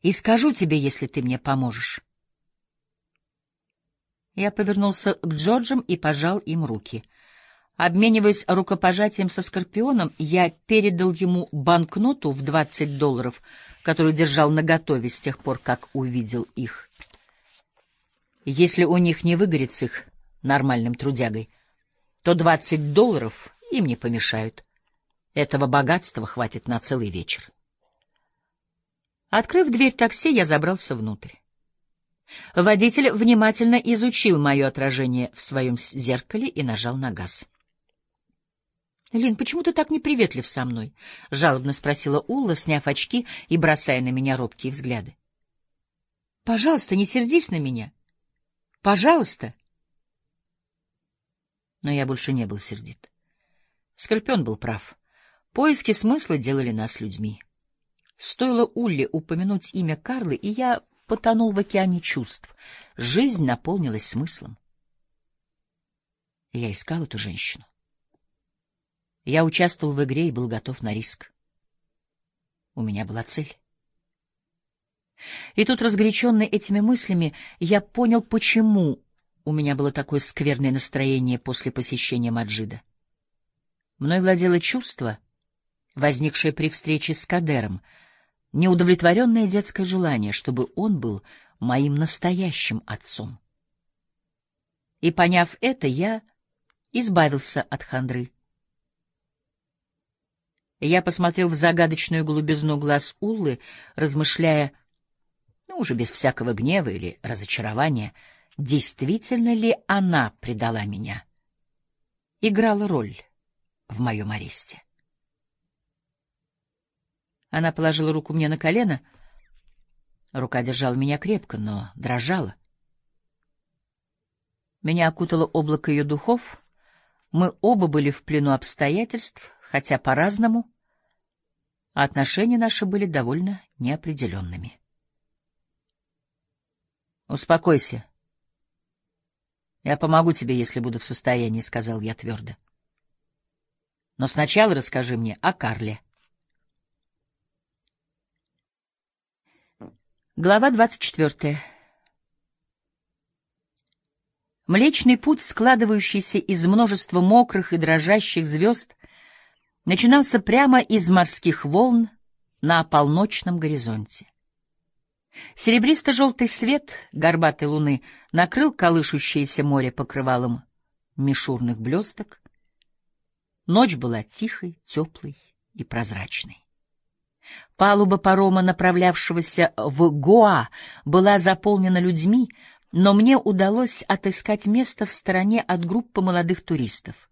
и скажу тебе, если ты мне поможешь. Я повернулся к Джорджам и пожал им руки. Обмениваясь рукопожатием со Скорпионом, я передал ему банкноту в двадцать долларов, которую держал наготове с тех пор, как увидел их. Если у них не выгорит с их нормальным трудягой, то двадцать долларов им не помешают. Этого богатства хватит на целый вечер. Открыв дверь такси, я забрался внутрь. Водитель внимательно изучил мое отражение в своем зеркале и нажал на газ. — Лин, почему ты так неприветлив со мной? — жалобно спросила Улла, сняв очки и бросая на меня робкие взгляды. — Пожалуйста, не сердись на меня. Пожалуйста. Но я больше не был сердит. Скорпион был прав. Поиски смысла делали нас людьми. Стоило Улле упомянуть имя Карлы, и я потонул в океане чувств. Жизнь наполнилась смыслом. Я искал эту женщину. Я участвовал в игре и был готов на риск. У меня была цель. И тут, разгоряченный этими мыслями, я понял, почему у меня было такое скверное настроение после посещения Маджида. Мной владело чувство, возникшее при встрече с Кадером — неудовлетворенное детское желание, чтобы он был моим настоящим отцом. И, поняв это, я избавился от хандры. Я посмотрел в загадочную голубизну глаз Уллы, размышляя, ну, уже без всякого гнева или разочарования, действительно ли она предала меня, играла роль в моем аресте. Она положила руку мне на колено. Рука держала меня крепко, но дрожала. Меня окутало облако ее духов. Мы оба были в плену обстоятельств, хотя по-разному, а отношения наши были довольно неопределенными. «Успокойся. Я помогу тебе, если буду в состоянии», — сказал я твердо. «Но сначала расскажи мне о Карле». Глава 24. Млечный путь, складывающийся из множества мокрых и дрожащих звезд, начинался прямо из морских волн на полночном горизонте. Серебристо-желтый свет горбатой луны накрыл колышущееся море покрывалом мишурных блесток. Ночь была тихой, теплой и прозрачной. Палуба парома, направлявшегося в Гоа, была заполнена людьми, но мне удалось отыскать место в стороне от группы молодых туристов.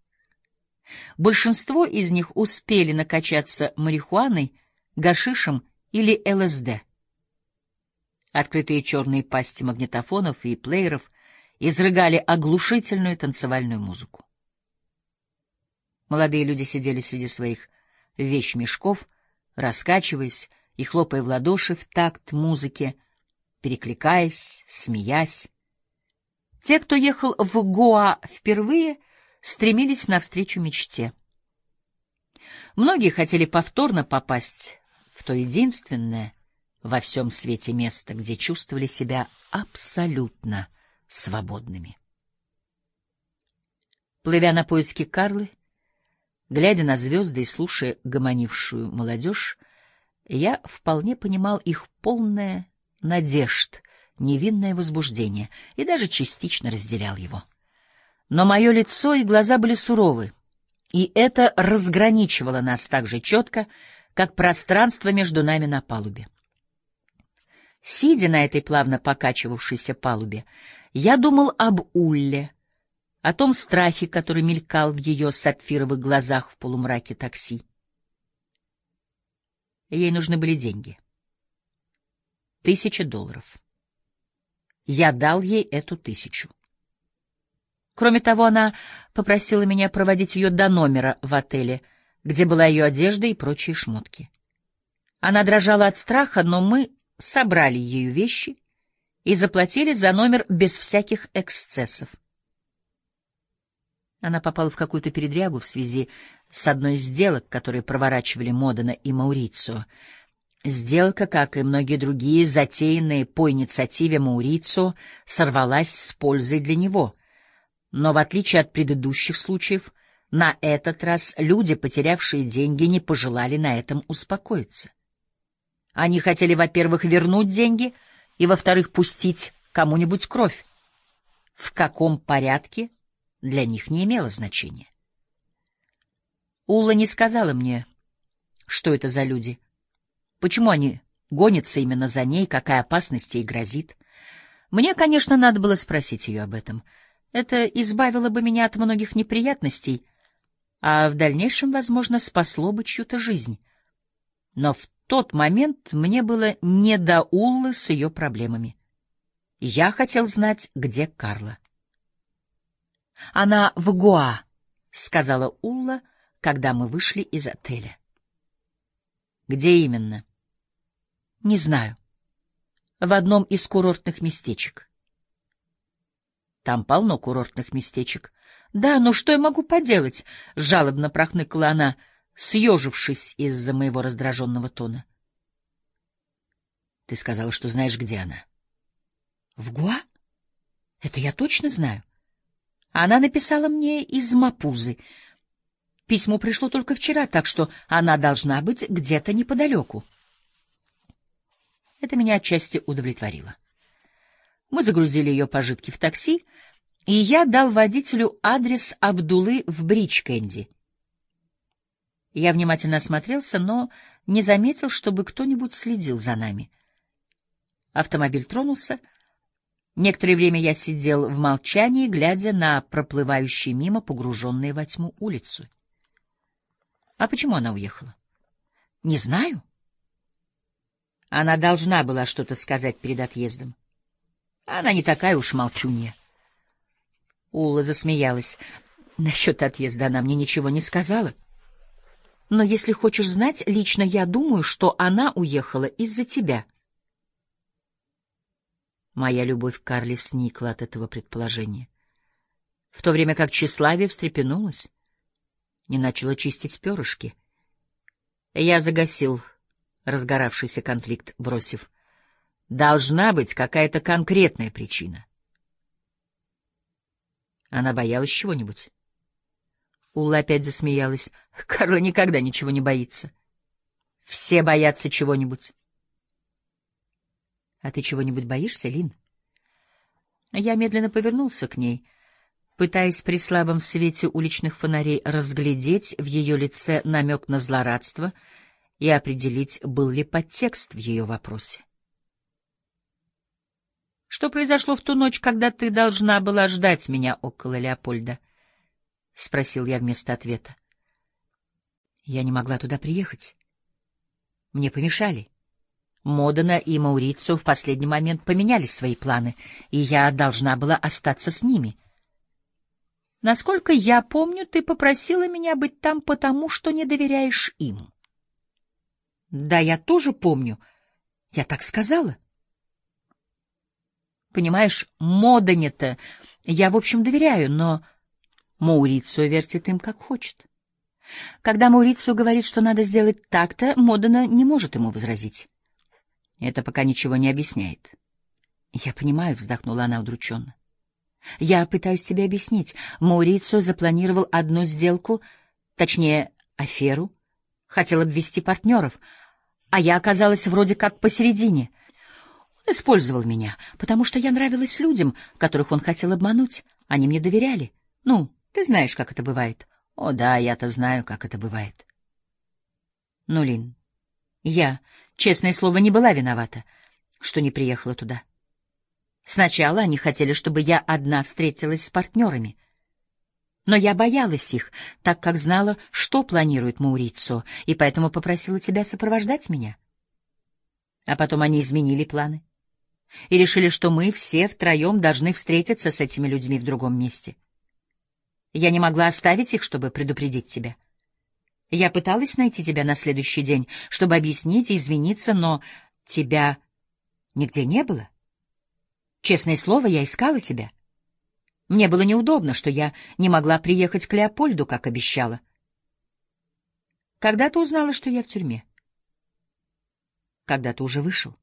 Большинство из них успели накачаться марихуаной, гашишем или ЛСД. Открытые черные пасти магнитофонов и плееров изрыгали оглушительную танцевальную музыку. Молодые люди сидели среди своих вещмешков, раскачиваясь и хлопая в ладоши в такт музыке, перекликаясь, смеясь. Те, кто ехал в Гоа впервые, стремились навстречу мечте. Многие хотели повторно попасть в то единственное во всем свете место, где чувствовали себя абсолютно свободными. Плывя на поиски Карлы, Глядя на звезды и слушая гомонившую молодежь, я вполне понимал их полное надежд, невинное возбуждение и даже частично разделял его. Но мое лицо и глаза были суровы, и это разграничивало нас так же четко, как пространство между нами на палубе. Сидя на этой плавно покачивавшейся палубе, я думал об Улле, о том страхе, который мелькал в ее сапфировых глазах в полумраке такси. Ей нужны были деньги. Тысяча долларов. Я дал ей эту тысячу. Кроме того, она попросила меня проводить ее до номера в отеле, где была ее одежда и прочие шмотки. Она дрожала от страха, но мы собрали ее вещи и заплатили за номер без всяких эксцессов. Она попала в какую-то передрягу в связи с одной из сделок, которые проворачивали Модена и Маурицио. Сделка, как и многие другие, затеянные по инициативе Маурицио, сорвалась с пользой для него. Но в отличие от предыдущих случаев, на этот раз люди, потерявшие деньги, не пожелали на этом успокоиться. Они хотели, во-первых, вернуть деньги, и, во-вторых, пустить кому-нибудь кровь. В каком порядке для них не имело значения. Улла не сказала мне, что это за люди, почему они гонятся именно за ней, какая опасность ей грозит. Мне, конечно, надо было спросить ее об этом. Это избавило бы меня от многих неприятностей, а в дальнейшем, возможно, спасло бы чью-то жизнь. Но в тот момент мне было не до Уллы с ее проблемами. Я хотел знать, где Карла. Она в Гоа, — сказала Улла, когда мы вышли из отеля. Где именно? Не знаю. В одном из курортных местечек. Там полно курортных местечек. Да, но что я могу поделать? Жалобно прохныкала она, съежившись из-за моего раздраженного тона. Ты сказала, что знаешь, где она. В Гуа? Это я точно знаю. Она написала мне из Мапузы. Письмо пришло только вчера, так что она должна быть где-то неподалеку. Это меня отчасти удовлетворило. Мы загрузили ее пожитки в такси, и я дал водителю адрес Абдулы в Бричкенди. Я внимательно осмотрелся, но не заметил, чтобы кто-нибудь следил за нами. Автомобиль тронулся — Некоторое время я сидел в молчании, глядя на проплывающие мимо погруженные во тьму улицу. А почему она уехала? Не знаю. Она должна была что-то сказать перед отъездом. Она не такая уж молчунья. Ула засмеялась. Насчет отъезда она мне ничего не сказала. Но если хочешь знать, лично я думаю, что она уехала из-за тебя. — Моя любовь к Карли сникла от этого предположения, в то время как тщеславие встрепенулось и начало чистить перышки. Я загасил разгоравшийся конфликт, бросив. Должна быть какая-то конкретная причина. Она боялась чего-нибудь. Ула опять засмеялась. Карла никогда ничего не боится. Все боятся чего-нибудь. А ты чего-нибудь боишься, Лин? Я медленно повернулся к ней, пытаясь при слабом свете уличных фонарей разглядеть в ее лице намек на злорадство и определить, был ли подтекст в ее вопросе. Что произошло в ту ночь, когда ты должна была ждать меня около Леопольда? — спросил я вместо ответа. Я не могла туда приехать. Мне помешали. Модена и Маурицио в последний момент поменяли свои планы, и я должна была остаться с ними. Насколько я помню, ты попросила меня быть там потому, что не доверяешь им. Да, я тоже помню. Я так сказала. Понимаешь, Модене-то я, в общем, доверяю, но Маурицио вертит им как хочет. Когда Маурицио говорит, что надо сделать так-то, Модена не может ему возразить. Это пока ничего не объясняет. Я понимаю, вздохнула она удрученно. Я пытаюсь тебе объяснить. Маурицио запланировал одну сделку, точнее, аферу, хотел обвести партнеров, а я оказалась вроде как посередине. Он использовал меня, потому что я нравилась людям, которых он хотел обмануть. Они мне доверяли. Ну, ты знаешь, как это бывает. О, да, я-то знаю, как это бывает. Ну, Лин, я, честное слово, не была виновата, что не приехала туда. Сначала они хотели, чтобы я одна встретилась с партнерами. Но я боялась их, так как знала, что планирует Маурицо, и поэтому попросила тебя сопровождать меня. А потом они изменили планы и решили, что мы все втроем должны встретиться с этими людьми в другом месте. Я не могла оставить их, чтобы предупредить тебя. Я пыталась найти тебя на следующий день, чтобы объяснить и извиниться, но тебя нигде не было. Честное слово, я искала тебя. Мне было неудобно, что я не могла приехать к Леопольду, как обещала. Когда ты узнала, что я в тюрьме? Когда ты уже вышел?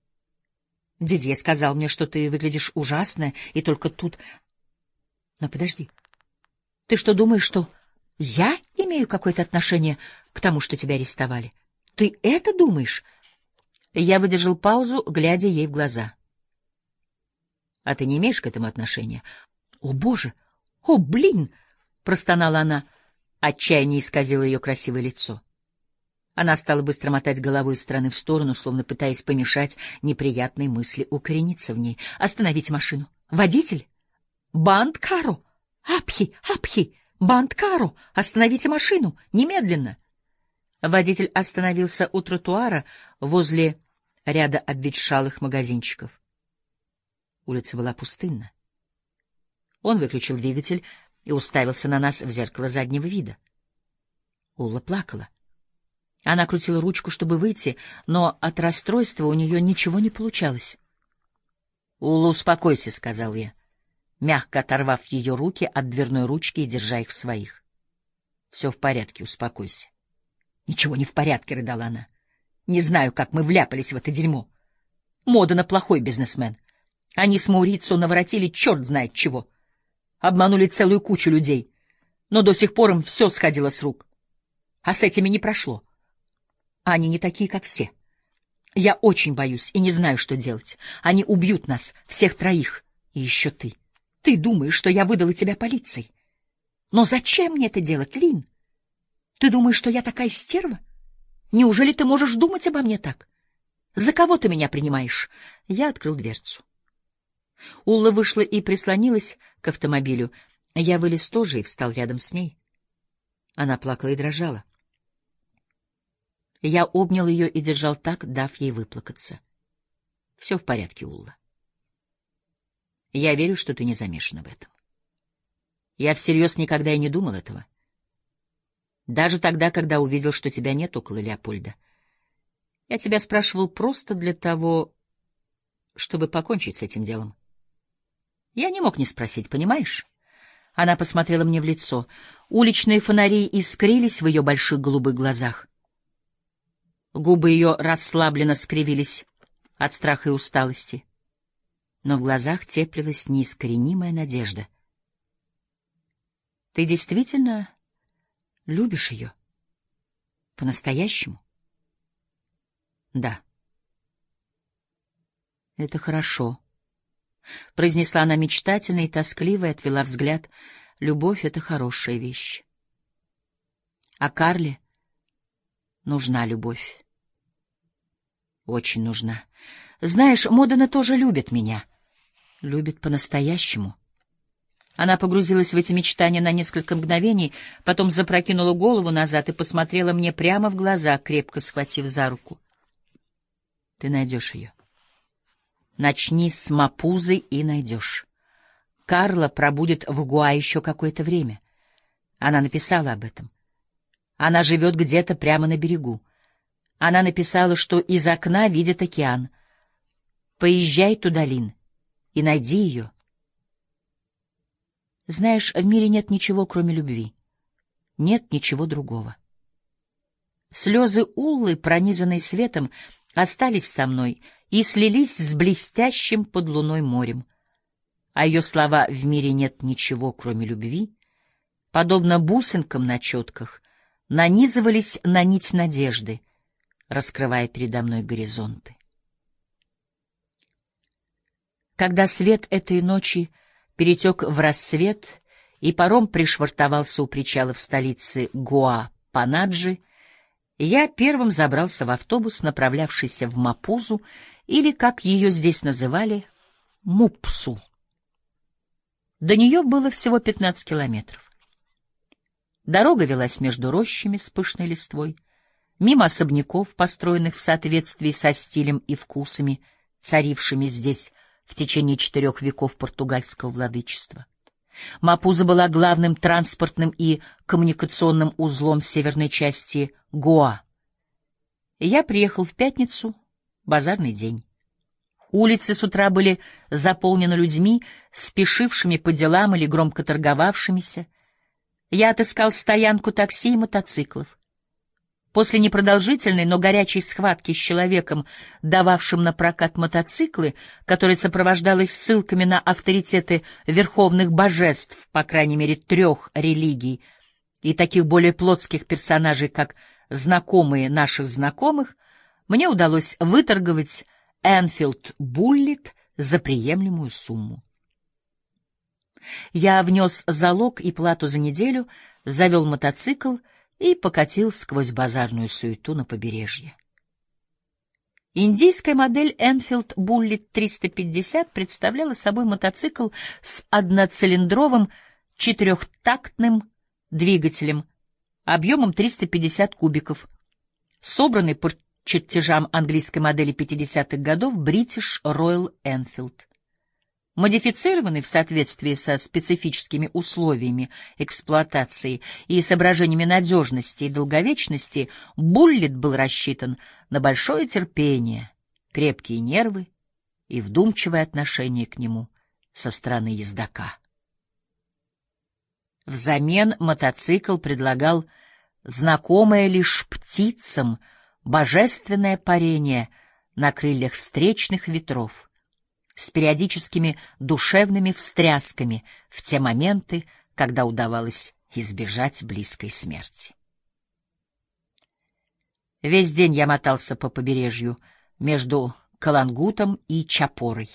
Дидье сказал мне, что ты выглядишь ужасно, и только тут... Но подожди, ты что, думаешь, что я имею какое-то отношение к тому, что тебя арестовали? Ты это думаешь? Я выдержал паузу, глядя ей в глаза. А ты не имеешь к этому отношения? О, боже! О, блин! простонала она. Отчаяние исказило ее красивое лицо. Она стала быстро мотать головой из стороны в сторону, словно пытаясь помешать неприятной мысли укорениться в ней. «Остановить машину! Водитель! Бандкаро! Апхи! Апхи! Бандкаро! Остановите машину! Немедленно!» Водитель остановился у тротуара возле ряда обветшалых магазинчиков. Улица была пустынна. Он выключил двигатель и уставился на нас в зеркало заднего вида. Ула плакала. Она крутила ручку, чтобы выйти, но от расстройства у нее ничего не получалось. — Ула, успокойся, — сказал я, мягко оторвав ее руки от дверной ручки и держа их в своих. — Все в порядке, успокойся. — Ничего не в порядке, — рыдала она. — Не знаю, как мы вляпались в это дерьмо. Мода на плохой бизнесмен. Они с Маурицу наворотили черт знает чего. Обманули целую кучу людей. Но до сих пор им все сходило с рук. А с этими не прошло. — они не такие, как все. Я очень боюсь и не знаю, что делать. Они убьют нас, всех троих. И еще ты. Ты думаешь, что я выдала тебя полицией. Но зачем мне это делать, Лин? Ты думаешь, что я такая стерва? Неужели ты можешь думать обо мне так? За кого ты меня принимаешь? Я открыл дверцу. Улла вышла и прислонилась к автомобилю. Я вылез тоже и встал рядом с ней. Она плакала и дрожала. Я обнял ее и держал так, дав ей выплакаться. Все в порядке, Улла. Я верю, что ты не замешана в этом. Я всерьез никогда и не думал этого. Даже тогда, когда увидел, что тебя нет около Леопольда. Я тебя спрашивал просто для того, чтобы покончить с этим делом. Я не мог не спросить, понимаешь? Она посмотрела мне в лицо. Уличные фонари искрились в ее больших голубых глазах. Губы ее расслабленно скривились от страха и усталости, но в глазах теплилась неискоренимая надежда. — Ты действительно любишь ее? По-настоящему? — Да. — Это хорошо, — произнесла она мечтательно и тоскливо и отвела взгляд. Любовь — это хорошая вещь. А Карле нужна любовь. Очень нужна. Знаешь, Модена тоже любит меня. Любит по-настоящему. Она погрузилась в эти мечтания на несколько мгновений, потом запрокинула голову назад и посмотрела мне прямо в глаза, крепко схватив за руку. Ты найдешь ее. Начни с Мапузы и найдешь. Карла пробудет в Гуа еще какое-то время. Она написала об этом. Она живет где-то прямо на берегу. Она написала, что из окна видит океан. Поезжай туда, Лин, и найди ее. Знаешь, в мире нет ничего, кроме любви. Нет ничего другого. Слезы Уллы, пронизанные светом, остались со мной и слились с блестящим под луной морем. А ее слова «в мире нет ничего, кроме любви», подобно бусинкам на четках, нанизывались на нить надежды — раскрывая передо мной горизонты. Когда свет этой ночи перетек в рассвет, и паром пришвартовался у причала в столице Гуа-Панаджи, я первым забрался в автобус, направлявшийся в Мапузу, или, как ее здесь называли, Мупсу. До нее было всего 15 километров. Дорога велась между рощами с пышной листвой, мимо особняков, построенных в соответствии со стилем и вкусами, царившими здесь в течение четырех веков португальского владычества. Мапуза была главным транспортным и коммуникационным узлом северной части Гоа. Я приехал в пятницу, базарный день. Улицы с утра были заполнены людьми, спешившими по делам или громко торговавшимися. Я отыскал стоянку такси и мотоциклов. После непродолжительной, но горячей схватки с человеком, дававшим на прокат мотоциклы, которая сопровождалась ссылками на авторитеты верховных божеств, по крайней мере, трех религий, и таких более плотских персонажей, как знакомые наших знакомых, мне удалось выторговать Энфилд Буллит за приемлемую сумму. Я внес залог и плату за неделю, завел мотоцикл и покатил сквозь базарную суету на побережье. Индийская модель Enfield Bullet 350 представляла собой мотоцикл с одноцилиндровым четырехтактным двигателем объемом 350 кубиков, собранный по чертежам английской модели 50-х годов British Royal Enfield. Модифицированный в соответствии со специфическими условиями эксплуатации и соображениями надежности и долговечности, Буллет был рассчитан на большое терпение, крепкие нервы и вдумчивое отношение к нему со стороны ездока. Взамен мотоцикл предлагал знакомое лишь птицам божественное парение на крыльях встречных ветров — с периодическими душевными встрясками в те моменты, когда удавалось избежать близкой смерти. Весь день я мотался по побережью между Калангутом и Чапорой.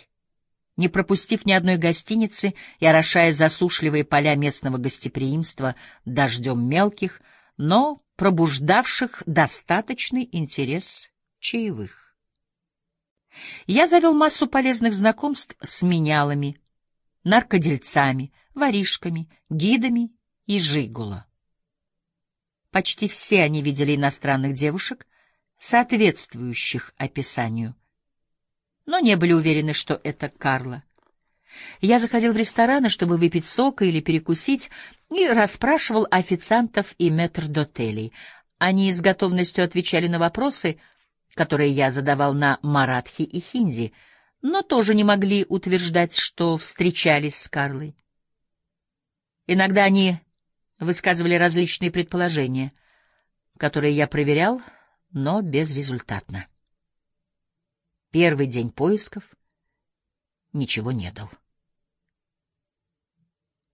Не пропустив ни одной гостиницы и орошая засушливые поля местного гостеприимства дождем мелких, но пробуждавших достаточный интерес чаевых. Я завел массу полезных знакомств с менялами, наркодельцами, воришками, гидами и жигула. Почти все они видели иностранных девушек, соответствующих описанию, но не были уверены, что это Карла. Я заходил в рестораны, чтобы выпить сока или перекусить, и расспрашивал официантов и метрдотелей. Они с готовностью отвечали на вопросы — которые я задавал на маратхи и хинди, но тоже не могли утверждать, что встречались с Карлой. Иногда они высказывали различные предположения, которые я проверял, но безрезультатно. Первый день поисков ничего не дал.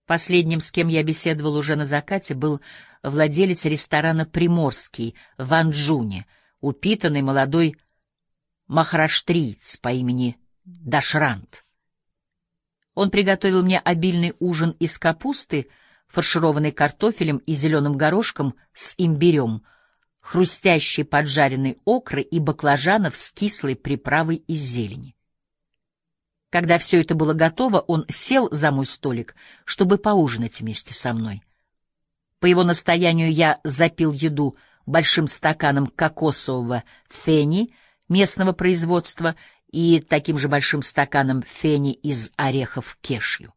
Последним, с кем я беседовал уже на закате, был владелец ресторана «Приморский» в Анджуне — упитанный молодой махараштриец по имени Дашрант. Он приготовил мне обильный ужин из капусты, фаршированный картофелем и зеленым горошком с имбирем, хрустящей поджаренной окры и баклажанов с кислой приправой из зелени. Когда все это было готово, он сел за мой столик, чтобы поужинать вместе со мной. По его настоянию я запил еду — большим стаканом кокосового фени местного производства и таким же большим стаканом фени из орехов кешью.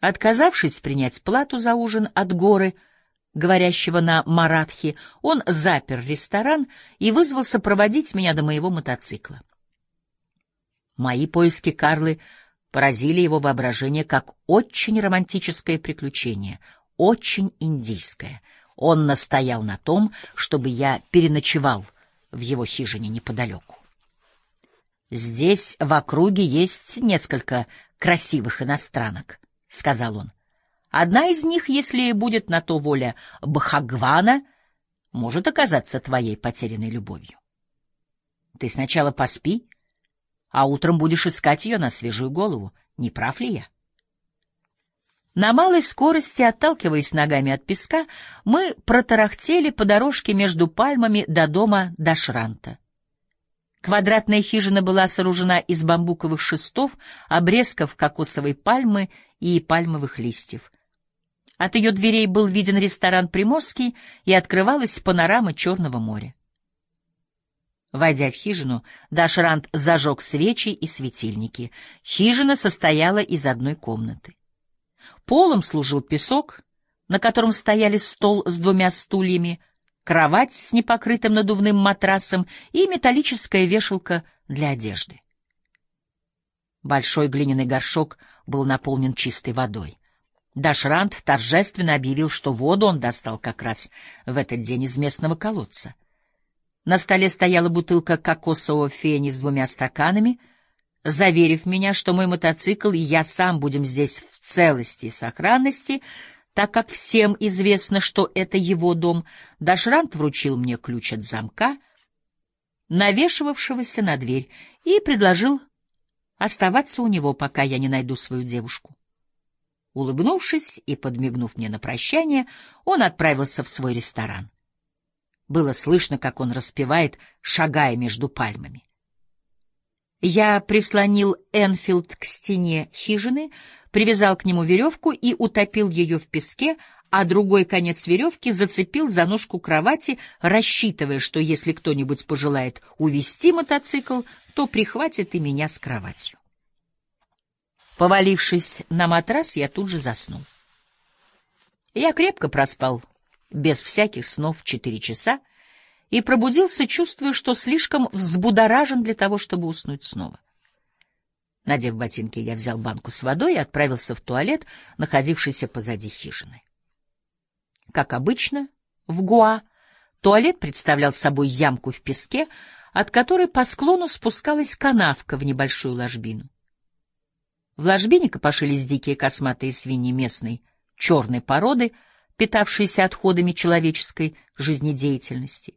Отказавшись принять плату за ужин от горы, говорящего на маратхи, он запер ресторан и вызвался проводить меня до моего мотоцикла. Мои поиски Карлы поразили его воображение как очень романтическое приключение, очень индийское — он настоял на том, чтобы я переночевал в его хижине неподалеку. «Здесь в округе есть несколько красивых иностранок», — сказал он. «Одна из них, если будет на то воля Бхагвана, может оказаться твоей потерянной любовью. Ты сначала поспи, а утром будешь искать ее на свежую голову. Не прав ли я?» На малой скорости, отталкиваясь ногами от песка, мы протарахтели по дорожке между пальмами до дома Дашранта. Квадратная хижина была сооружена из бамбуковых шестов, обрезков кокосовой пальмы и пальмовых листьев. От ее дверей был виден ресторан «Приморский» и открывалась панорама Черного моря. Войдя в хижину, Дашрант зажег свечи и светильники. Хижина состояла из одной комнаты. Полом служил песок, на котором стояли стол с двумя стульями, кровать с непокрытым надувным матрасом и металлическая вешалка для одежды. Большой глиняный горшок был наполнен чистой водой. Дашрант торжественно объявил, что воду он достал как раз в этот день из местного колодца. На столе стояла бутылка кокосового фени с двумя стаканами, заверив меня, что мой мотоцикл и я сам будем здесь в целости и сохранности, так как всем известно, что это его дом, Дашрант вручил мне ключ от замка, навешивавшегося на дверь, и предложил оставаться у него, пока я не найду свою девушку. Улыбнувшись и подмигнув мне на прощание, он отправился в свой ресторан. Было слышно, как он распевает, шагая между пальмами. Я прислонил Энфилд к стене хижины, привязал к нему веревку и утопил ее в песке, а другой конец веревки зацепил за ножку кровати, рассчитывая, что если кто-нибудь пожелает увести мотоцикл, то прихватит и меня с кроватью. Повалившись на матрас, я тут же заснул. Я крепко проспал, без всяких снов, четыре часа, и пробудился, чувствуя, что слишком взбудоражен для того, чтобы уснуть снова. Надев ботинки, я взял банку с водой и отправился в туалет, находившийся позади хижины. Как обычно, в Гуа туалет представлял собой ямку в песке, от которой по склону спускалась канавка в небольшую ложбину. В ложбине копошились дикие косматые свиньи местной черной породы, питавшиеся отходами человеческой жизнедеятельности.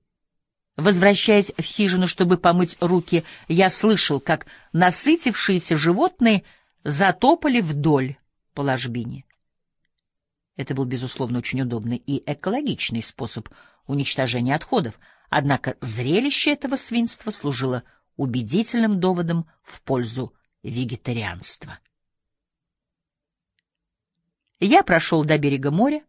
Возвращаясь в хижину, чтобы помыть руки, я слышал, как насытившиеся животные затопали вдоль по ложбине. Это был, безусловно, очень удобный и экологичный способ уничтожения отходов, однако зрелище этого свинства служило убедительным доводом в пользу вегетарианства. Я прошел до берега моря,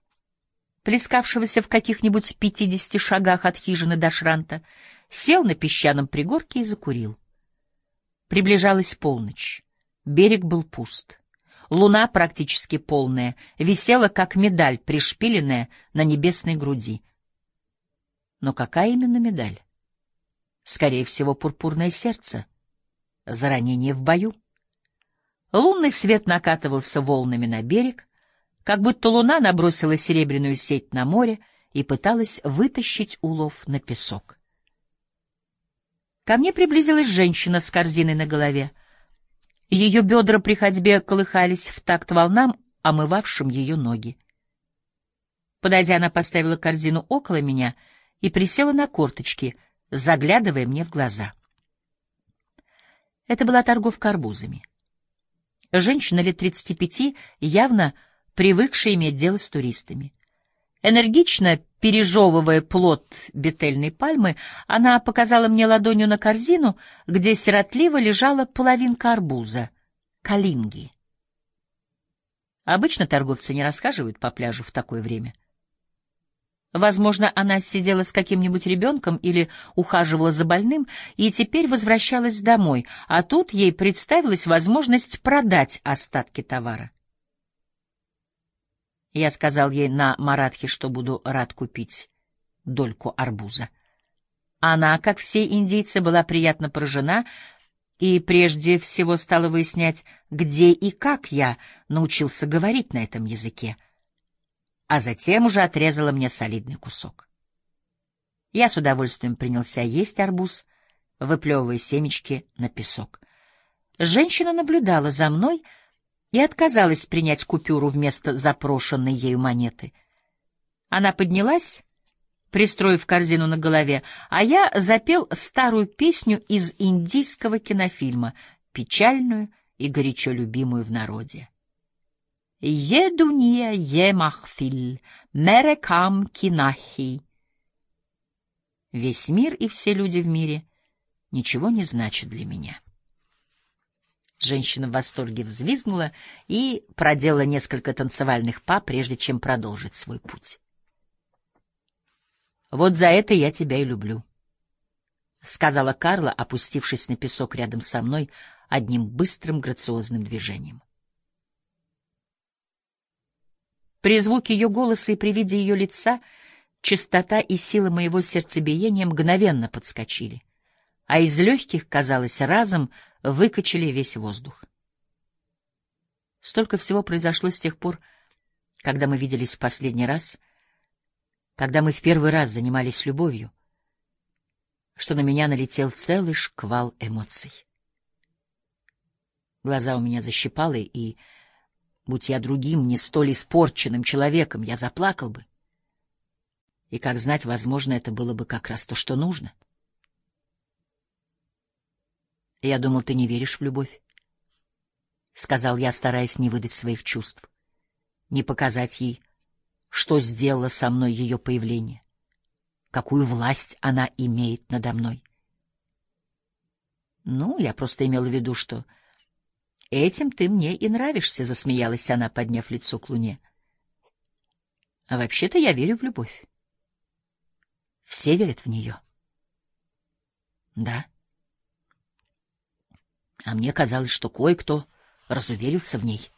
плескавшегося в каких-нибудь пятидесяти шагах от хижины до Шранта, сел на песчаном пригорке и закурил. Приближалась полночь. Берег был пуст. Луна, практически полная, висела, как медаль, пришпиленная на небесной груди. Но какая именно медаль? Скорее всего, пурпурное сердце. За ранение в бою. Лунный свет накатывался волнами на берег, как будто луна набросила серебряную сеть на море и пыталась вытащить улов на песок. Ко мне приблизилась женщина с корзиной на голове. Ее бедра при ходьбе колыхались в такт волнам, омывавшим ее ноги. Подойдя, она поставила корзину около меня и присела на корточки, заглядывая мне в глаза. Это была торговка арбузами. Женщина лет тридцати пяти, явно привыкшая иметь дело с туристами. Энергично пережевывая плод бетельной пальмы, она показала мне ладонью на корзину, где сиротливо лежала половинка арбуза — калинги. Обычно торговцы не расхаживают по пляжу в такое время. Возможно, она сидела с каким-нибудь ребенком или ухаживала за больным и теперь возвращалась домой, а тут ей представилась возможность продать остатки товара. Я сказал ей на маратхе, что буду рад купить дольку арбуза. Она, как все индийцы, была приятно поражена и прежде всего стала выяснять, где и как я научился говорить на этом языке, а затем уже отрезала мне солидный кусок. Я с удовольствием принялся есть арбуз, выплевывая семечки на песок. Женщина наблюдала за мной — и отказалась принять купюру вместо запрошенной ею монеты. Она поднялась, пристроив корзину на голове, а я запел старую песню из индийского кинофильма, печальную и горячо любимую в народе. «Е дуния, е махфиль, мерекам кинахи». Весь мир и все люди в мире ничего не значат для меня. Женщина в восторге взвизгнула и проделала несколько танцевальных па, прежде чем продолжить свой путь. «Вот за это я тебя и люблю», — сказала Карла, опустившись на песок рядом со мной одним быстрым грациозным движением. При звуке ее голоса и при виде ее лица частота и сила моего сердцебиения мгновенно подскочили, а из легких, казалось, разом выкачали весь воздух. Столько всего произошло с тех пор, когда мы виделись в последний раз, когда мы в первый раз занимались любовью, что на меня налетел целый шквал эмоций. Глаза у меня защипало, и, будь я другим, не столь испорченным человеком, я заплакал бы. И, как знать, возможно, это было бы как раз то, что нужно. Я думал, ты не веришь в любовь. — сказал я, стараясь не выдать своих чувств, не показать ей, что сделало со мной ее появление, какую власть она имеет надо мной. Ну, я просто имела в виду, что этим ты мне и нравишься, — засмеялась она, подняв лицо к луне. А вообще-то я верю в любовь. Все верят в нее. Да. А мне казалось, что кое-кто разуверился в ней.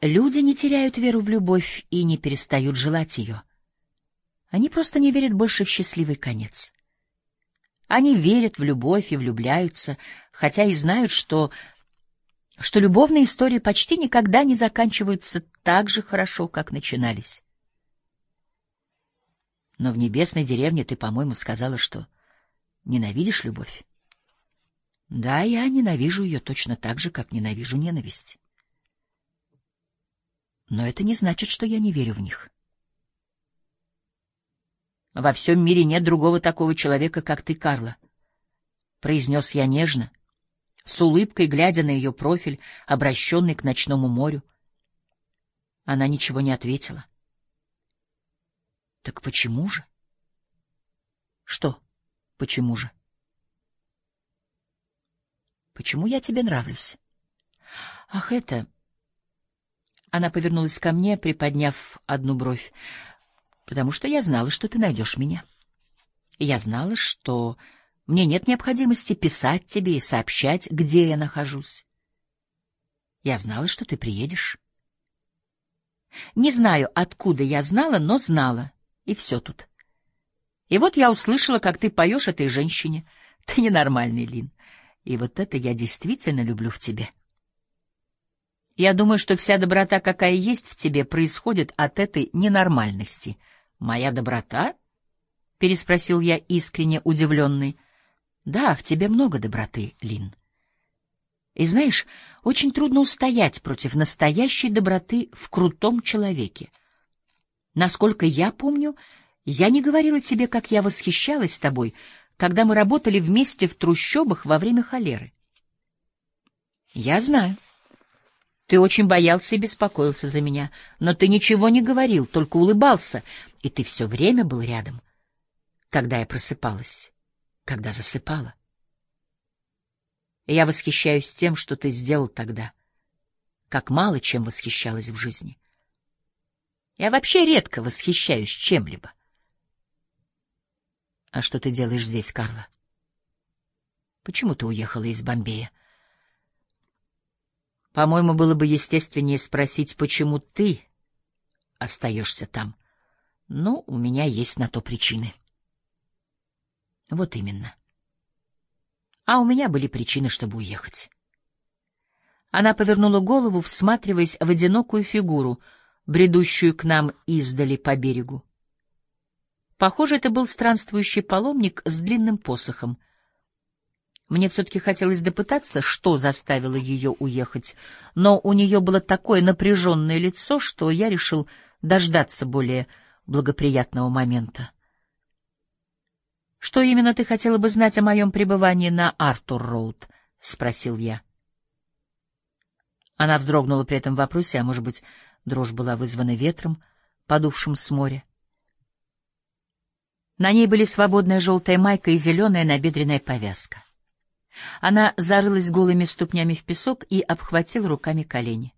Люди не теряют веру в любовь и не перестают желать ее. Они просто не верят больше в счастливый конец. Они верят в любовь и влюбляются, хотя и знают, что что любовные истории почти никогда не заканчиваются так же хорошо, как начинались. Но в небесной деревне ты, по-моему, сказала, что ненавидишь любовь. Да, я ненавижу ее точно так же, как ненавижу ненависть. Но это не значит, что я не верю в них. Во всем мире нет другого такого человека, как ты, Карла, произнес я нежно, с улыбкой глядя на ее профиль, обращенный к ночному морю. Она ничего не ответила. Так почему же? Что? Почему же? Почему я тебе нравлюсь? Ах, это... Она повернулась ко мне, приподняв одну бровь. Потому что я знала, что ты найдешь меня. Я знала, что мне нет необходимости писать тебе и сообщать, где я нахожусь. Я знала, что ты приедешь. Не знаю, откуда я знала, но знала. И все тут. И вот я услышала, как ты поешь этой женщине. Ты ненормальный, Лин. И вот это я действительно люблю в тебе. Я думаю, что вся доброта, какая есть в тебе, происходит от этой ненормальности. Моя доброта? переспросил я искренне удивленный. Да, в тебе много доброты, Лин. И знаешь, очень трудно устоять против настоящей доброты в крутом человеке. Насколько я помню, я не говорила тебе, как я восхищалась тобой, когда мы работали вместе в трущобах во время холеры. Я знаю. Ты очень боялся и беспокоился за меня, но ты ничего не говорил, только улыбался, и ты все время был рядом, когда я просыпалась, когда засыпала. Я восхищаюсь тем, что ты сделал тогда, как мало чем восхищалась в жизни. Я вообще редко восхищаюсь чем-либо. А что ты делаешь здесь, Карла? Почему ты уехала из Бомбея? По-моему, было бы естественнее спросить, почему ты остаешься там. Ну, у меня есть на то причины. Вот именно. А у меня были причины, чтобы уехать. Она повернула голову, всматриваясь в одинокую фигуру, бредущую к нам издали по берегу. Похоже, это был странствующий паломник с длинным посохом. Мне все-таки хотелось допытаться, что заставило ее уехать, но у нее было такое напряженное лицо, что я решил дождаться более благоприятного момента. «Что именно ты хотела бы знать о моем пребывании на Артур-Роуд?» — спросил я. Она вздрогнула при этом вопросе, а, может быть, дрожь была вызвана ветром, подувшим с моря. На ней были свободная желтая майка и зеленая набедренная повязка. Она зарылась голыми ступнями в песок и обхватила руками колени.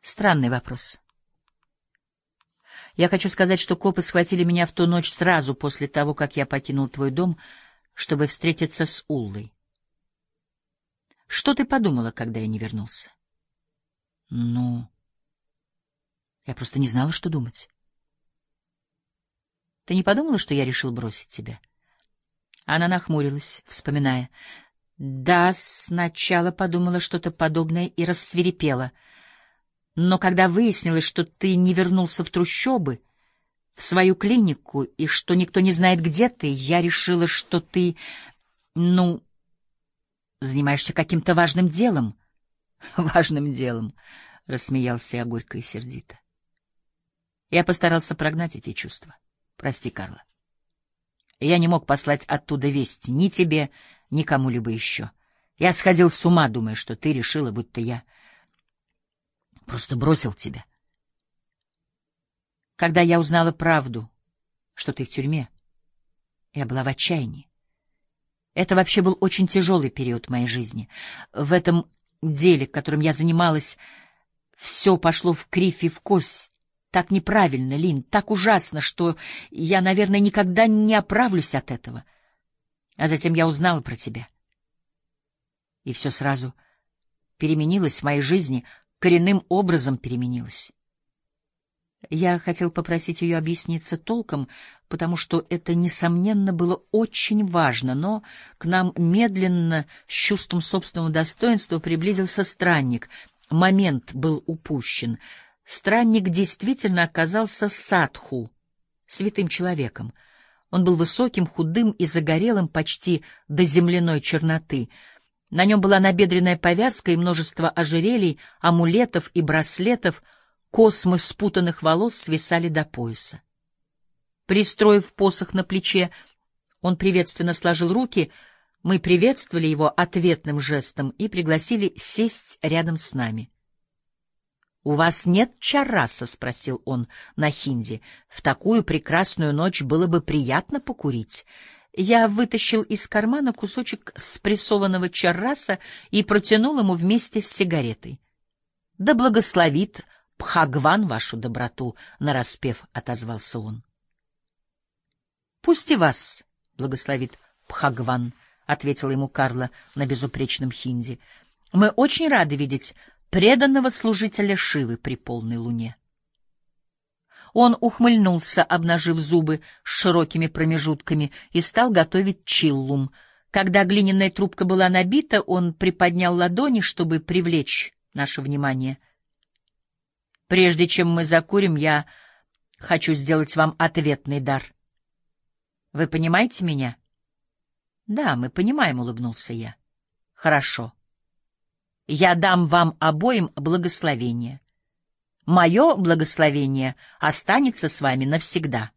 Странный вопрос. Я хочу сказать, что копы схватили меня в ту ночь сразу после того, как я покинул твой дом, чтобы встретиться с Уллой. Что ты подумала, когда я не вернулся? Ну, Я просто не знала, что думать. Ты не подумала, что я решил бросить тебя? Она нахмурилась, вспоминая. Да, сначала подумала что-то подобное и рассверепела. Но когда выяснилось, что ты не вернулся в трущобы, в свою клинику, и что никто не знает, где ты, я решила, что ты, ну, занимаешься каким-то важным делом. Важным делом, — рассмеялся я горько и сердито. Я постарался прогнать эти чувства. Прости, Карла. Я не мог послать оттуда вести ни тебе, ни кому-либо еще. Я сходил с ума, думая, что ты решила, будто я просто бросил тебя. Когда я узнала правду, что ты в тюрьме, я была в отчаянии. Это вообще был очень тяжелый период моей жизни. В этом деле, которым я занималась, все пошло в кривь и в кость. Так неправильно, Лин, так ужасно, что я, наверное, никогда не оправлюсь от этого. А затем я узнала про тебя. И все сразу переменилось в моей жизни, коренным образом переменилось. Я хотел попросить ее объясниться толком, потому что это, несомненно, было очень важно, но к нам медленно, с чувством собственного достоинства, приблизился странник. Момент был упущен. Странник действительно оказался садху, святым человеком. Он был высоким, худым и загорелым почти до земляной черноты. На нем была набедренная повязка и множество ожерелий, амулетов и браслетов — Космы спутанных волос свисали до пояса. Пристроив посох на плече, он приветственно сложил руки, мы приветствовали его ответным жестом и пригласили сесть рядом с нами. — У вас нет чараса? — спросил он на хинди. — В такую прекрасную ночь было бы приятно покурить. Я вытащил из кармана кусочек спрессованного чарраса и протянул ему вместе с сигаретой. — Да благословит Пхагван вашу доброту, — нараспев отозвался он. — Пусть и вас благословит Пхагван, — ответила ему Карла на безупречном хинди. — Мы очень рады видеть преданного служителя Шивы при полной луне. Он ухмыльнулся, обнажив зубы с широкими промежутками, и стал готовить чиллум. Когда глиняная трубка была набита, он приподнял ладони, чтобы привлечь наше внимание — Прежде чем мы закурим, я хочу сделать вам ответный дар. Вы понимаете меня? Да, мы понимаем, улыбнулся я. Хорошо. Я дам вам обоим благословение. Мое благословение останется с вами навсегда.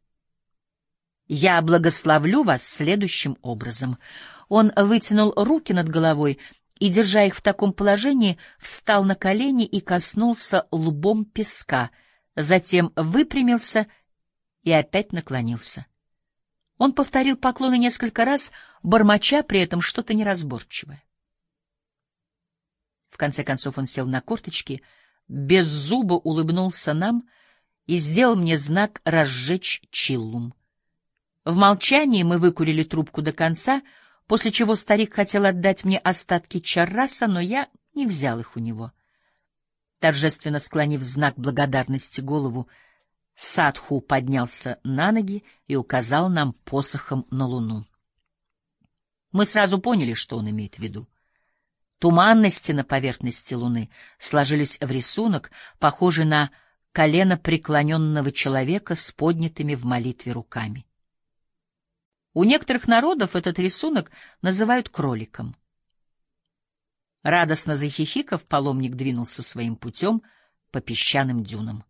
Я благословлю вас следующим образом. Он вытянул руки над головой и, держа их в таком положении, встал на колени и коснулся лбом песка, затем выпрямился и опять наклонился. Он повторил поклоны несколько раз, бормоча при этом что-то неразборчивое. В конце концов он сел на корточки, без зуба улыбнулся нам и сделал мне знак разжечь чиллум. В молчании мы выкурили трубку до конца — после чего старик хотел отдать мне остатки чарраса, но я не взял их у него. Торжественно склонив знак благодарности голову, Садху поднялся на ноги и указал нам посохом на луну. Мы сразу поняли, что он имеет в виду. Туманности на поверхности луны сложились в рисунок, похожий на колено преклоненного человека с поднятыми в молитве руками. У некоторых народов этот рисунок называют кроликом. Радостно захихиков, паломник двинулся своим путем по песчаным дюнам.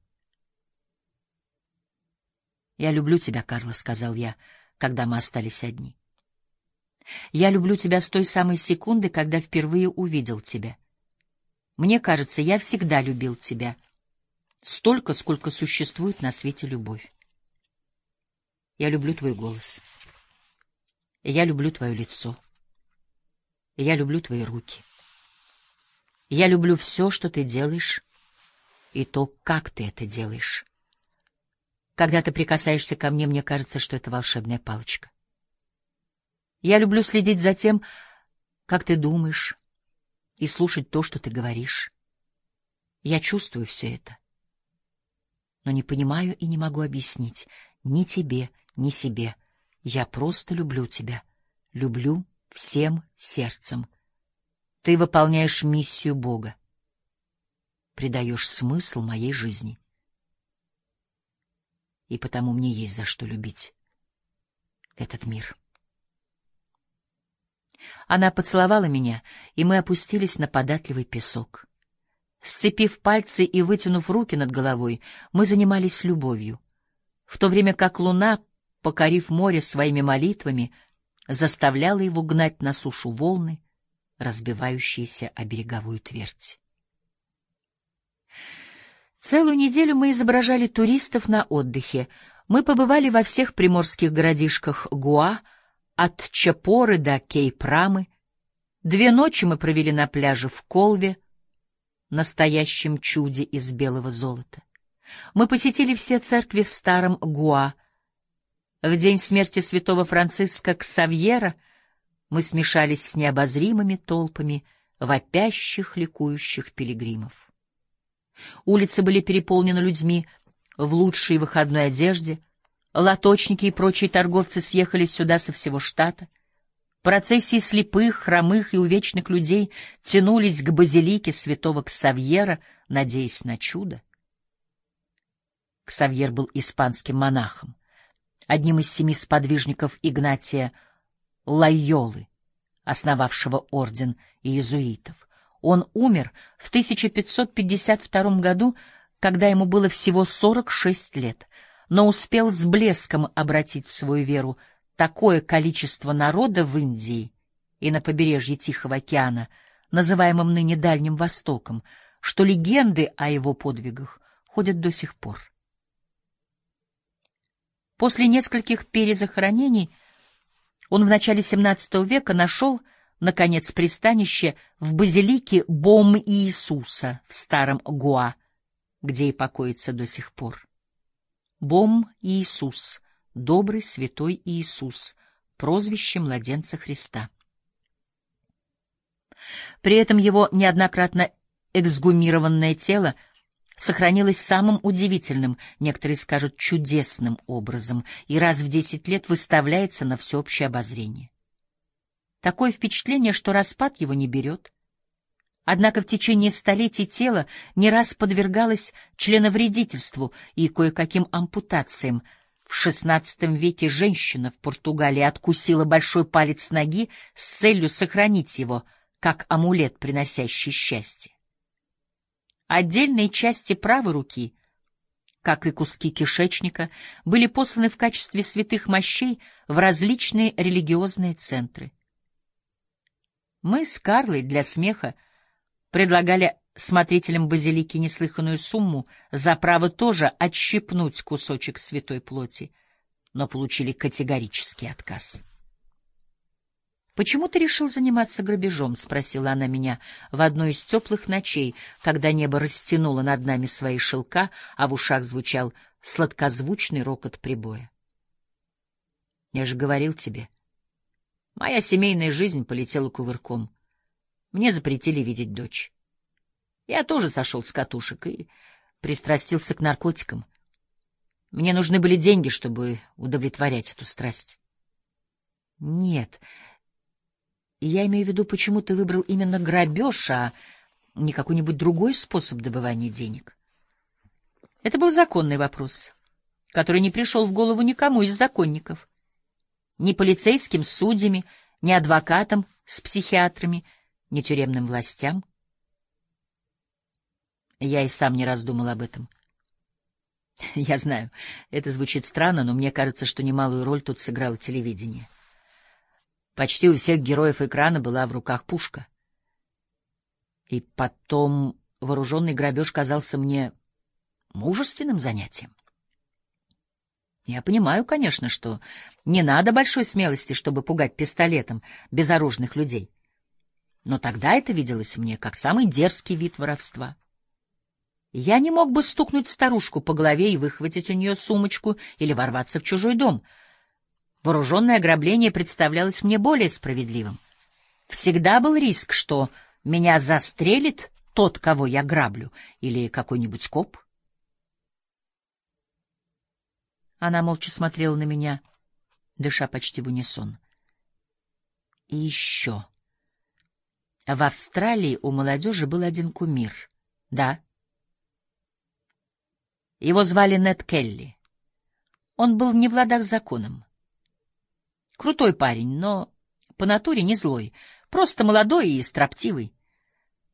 «Я люблю тебя, Карла», — сказал я, когда мы остались одни. «Я люблю тебя с той самой секунды, когда впервые увидел тебя. Мне кажется, я всегда любил тебя, столько, сколько существует на свете любовь. Я люблю твой голос». Я люблю твое лицо. Я люблю твои руки. Я люблю все, что ты делаешь, и то, как ты это делаешь. Когда ты прикасаешься ко мне, мне кажется, что это волшебная палочка. Я люблю следить за тем, как ты думаешь, и слушать то, что ты говоришь. Я чувствую все это. но не понимаю и не могу объяснить ни тебе, ни себе. Я просто люблю тебя, люблю всем сердцем. Ты выполняешь миссию Бога, придаешь смысл моей жизни. И потому мне есть за что любить этот мир. Она поцеловала меня, и мы опустились на податливый песок. Сцепив пальцы и вытянув руки над головой, мы занимались любовью, в то время как луна, покорив море своими молитвами, заставляла его гнать на сушу волны, разбивающиеся о береговую твердь. Целую неделю мы изображали туристов на отдыхе. Мы побывали во всех приморских городишках Гуа, от Чапоры до Кейпрамы. Две ночи мы провели на пляже в Колве, настоящем чуде из белого золота. Мы посетили все церкви в старом Гуа. В день смерти святого Франциска Ксавьера мы смешались с необозримыми толпами вопящих, ликующих пилигримов. Улицы были переполнены людьми в лучшей выходной одежде, лоточники и прочие торговцы съехались сюда со всего штата — Процессии слепых, хромых и увечных людей тянулись к базилике святого Ксавьера, надеясь на чудо. Ксавьер был испанским монахом, одним из семи сподвижников Игнатия Лайолы, основавшего орден иезуитов. Он умер в 1552 году, когда ему было всего 46 лет, но успел с блеском обратить в свою веру такое количество народа в Индии и на побережье Тихого океана, называемом ныне Дальним Востоком, что легенды о его подвигах ходят до сих пор. После нескольких перезахоронений он в начале XVII века нашел, наконец, пристанище в базилике Бом Иисуса в Старом Гуа, где и покоится до сих пор. Бом Иисус добрый святой Иисус, прозвище младенца Христа. При этом его неоднократно эксгумированное тело сохранилось самым удивительным, некоторые скажут чудесным образом, и раз в десять лет выставляется на всеобщее обозрение. Такое впечатление, что распад его не берет. Однако в течение столетий тело не раз подвергалось членовредительству и кое-каким ампутациям, в XVI веке женщина в Португалии откусила большой палец ноги с целью сохранить его, как амулет, приносящий счастье. Отдельные части правой руки, как и куски кишечника, были посланы в качестве святых мощей в различные религиозные центры. Мы с Карлой для смеха предлагали смотрителям базилики неслыханную сумму за право тоже отщипнуть кусочек святой плоти, но получили категорический отказ. «Почему ты решил заниматься грабежом?» — спросила она меня в одну из теплых ночей, когда небо растянуло над нами свои шелка, а в ушах звучал сладкозвучный рокот прибоя. «Я же говорил тебе, моя семейная жизнь полетела кувырком. Мне запретили видеть дочь. Я тоже сошел с катушек и пристрастился к наркотикам. Мне нужны были деньги, чтобы удовлетворять эту страсть. Нет, я имею в виду, почему ты выбрал именно грабеж, а не какой-нибудь другой способ добывания денег. Это был законный вопрос, который не пришел в голову никому из законников. Ни полицейским с судьями, ни адвокатам с психиатрами, ни тюремным властям — я и сам не раз думал об этом. Я знаю, это звучит странно, но мне кажется, что немалую роль тут сыграло телевидение. Почти у всех героев экрана была в руках пушка. И потом вооруженный грабеж казался мне мужественным занятием. Я понимаю, конечно, что не надо большой смелости, чтобы пугать пистолетом безоружных людей. Но тогда это виделось мне как самый дерзкий вид воровства. Я не мог бы стукнуть старушку по голове и выхватить у нее сумочку или ворваться в чужой дом. Вооруженное ограбление представлялось мне более справедливым. Всегда был риск, что меня застрелит тот, кого я граблю, или какой-нибудь коп. Она молча смотрела на меня, дыша почти в унисон. И еще. В Австралии у молодежи был один кумир. Да. Его звали Нед Келли. Он был не в ладах с законом. Крутой парень, но по натуре не злой, просто молодой и строптивый.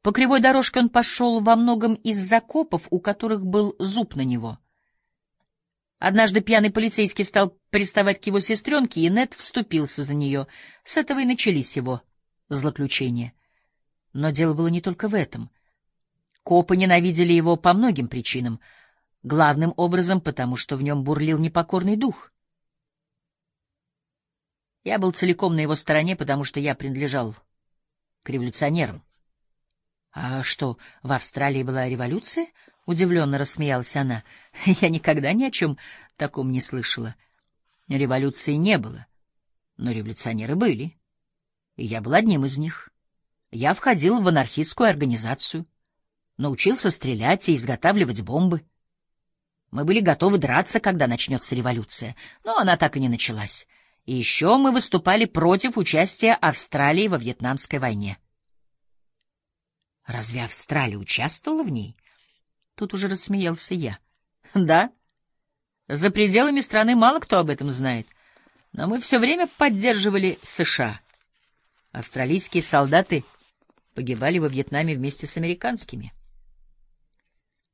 По кривой дорожке он пошел во многом из закопов, у которых был зуб на него. Однажды пьяный полицейский стал приставать к его сестренке, и Нед вступился за нее. С этого и начались его злоключения. Но дело было не только в этом. Копы ненавидели его по многим причинам, главным образом потому, что в нем бурлил непокорный дух. Я был целиком на его стороне, потому что я принадлежал к революционерам. — А что, в Австралии была революция? — удивленно рассмеялась она. — Я никогда ни о чем таком не слышала. Революции не было, но революционеры были, и я был одним из них. Я входил в анархистскую организацию, научился стрелять и изготавливать бомбы. Мы были готовы драться, когда начнется революция, но она так и не началась. И еще мы выступали против участия Австралии во Вьетнамской войне. Разве Австралия участвовала в ней? Тут уже рассмеялся я. Да. За пределами страны мало кто об этом знает. Но мы все время поддерживали США. Австралийские солдаты погибали во Вьетнаме вместе с американскими.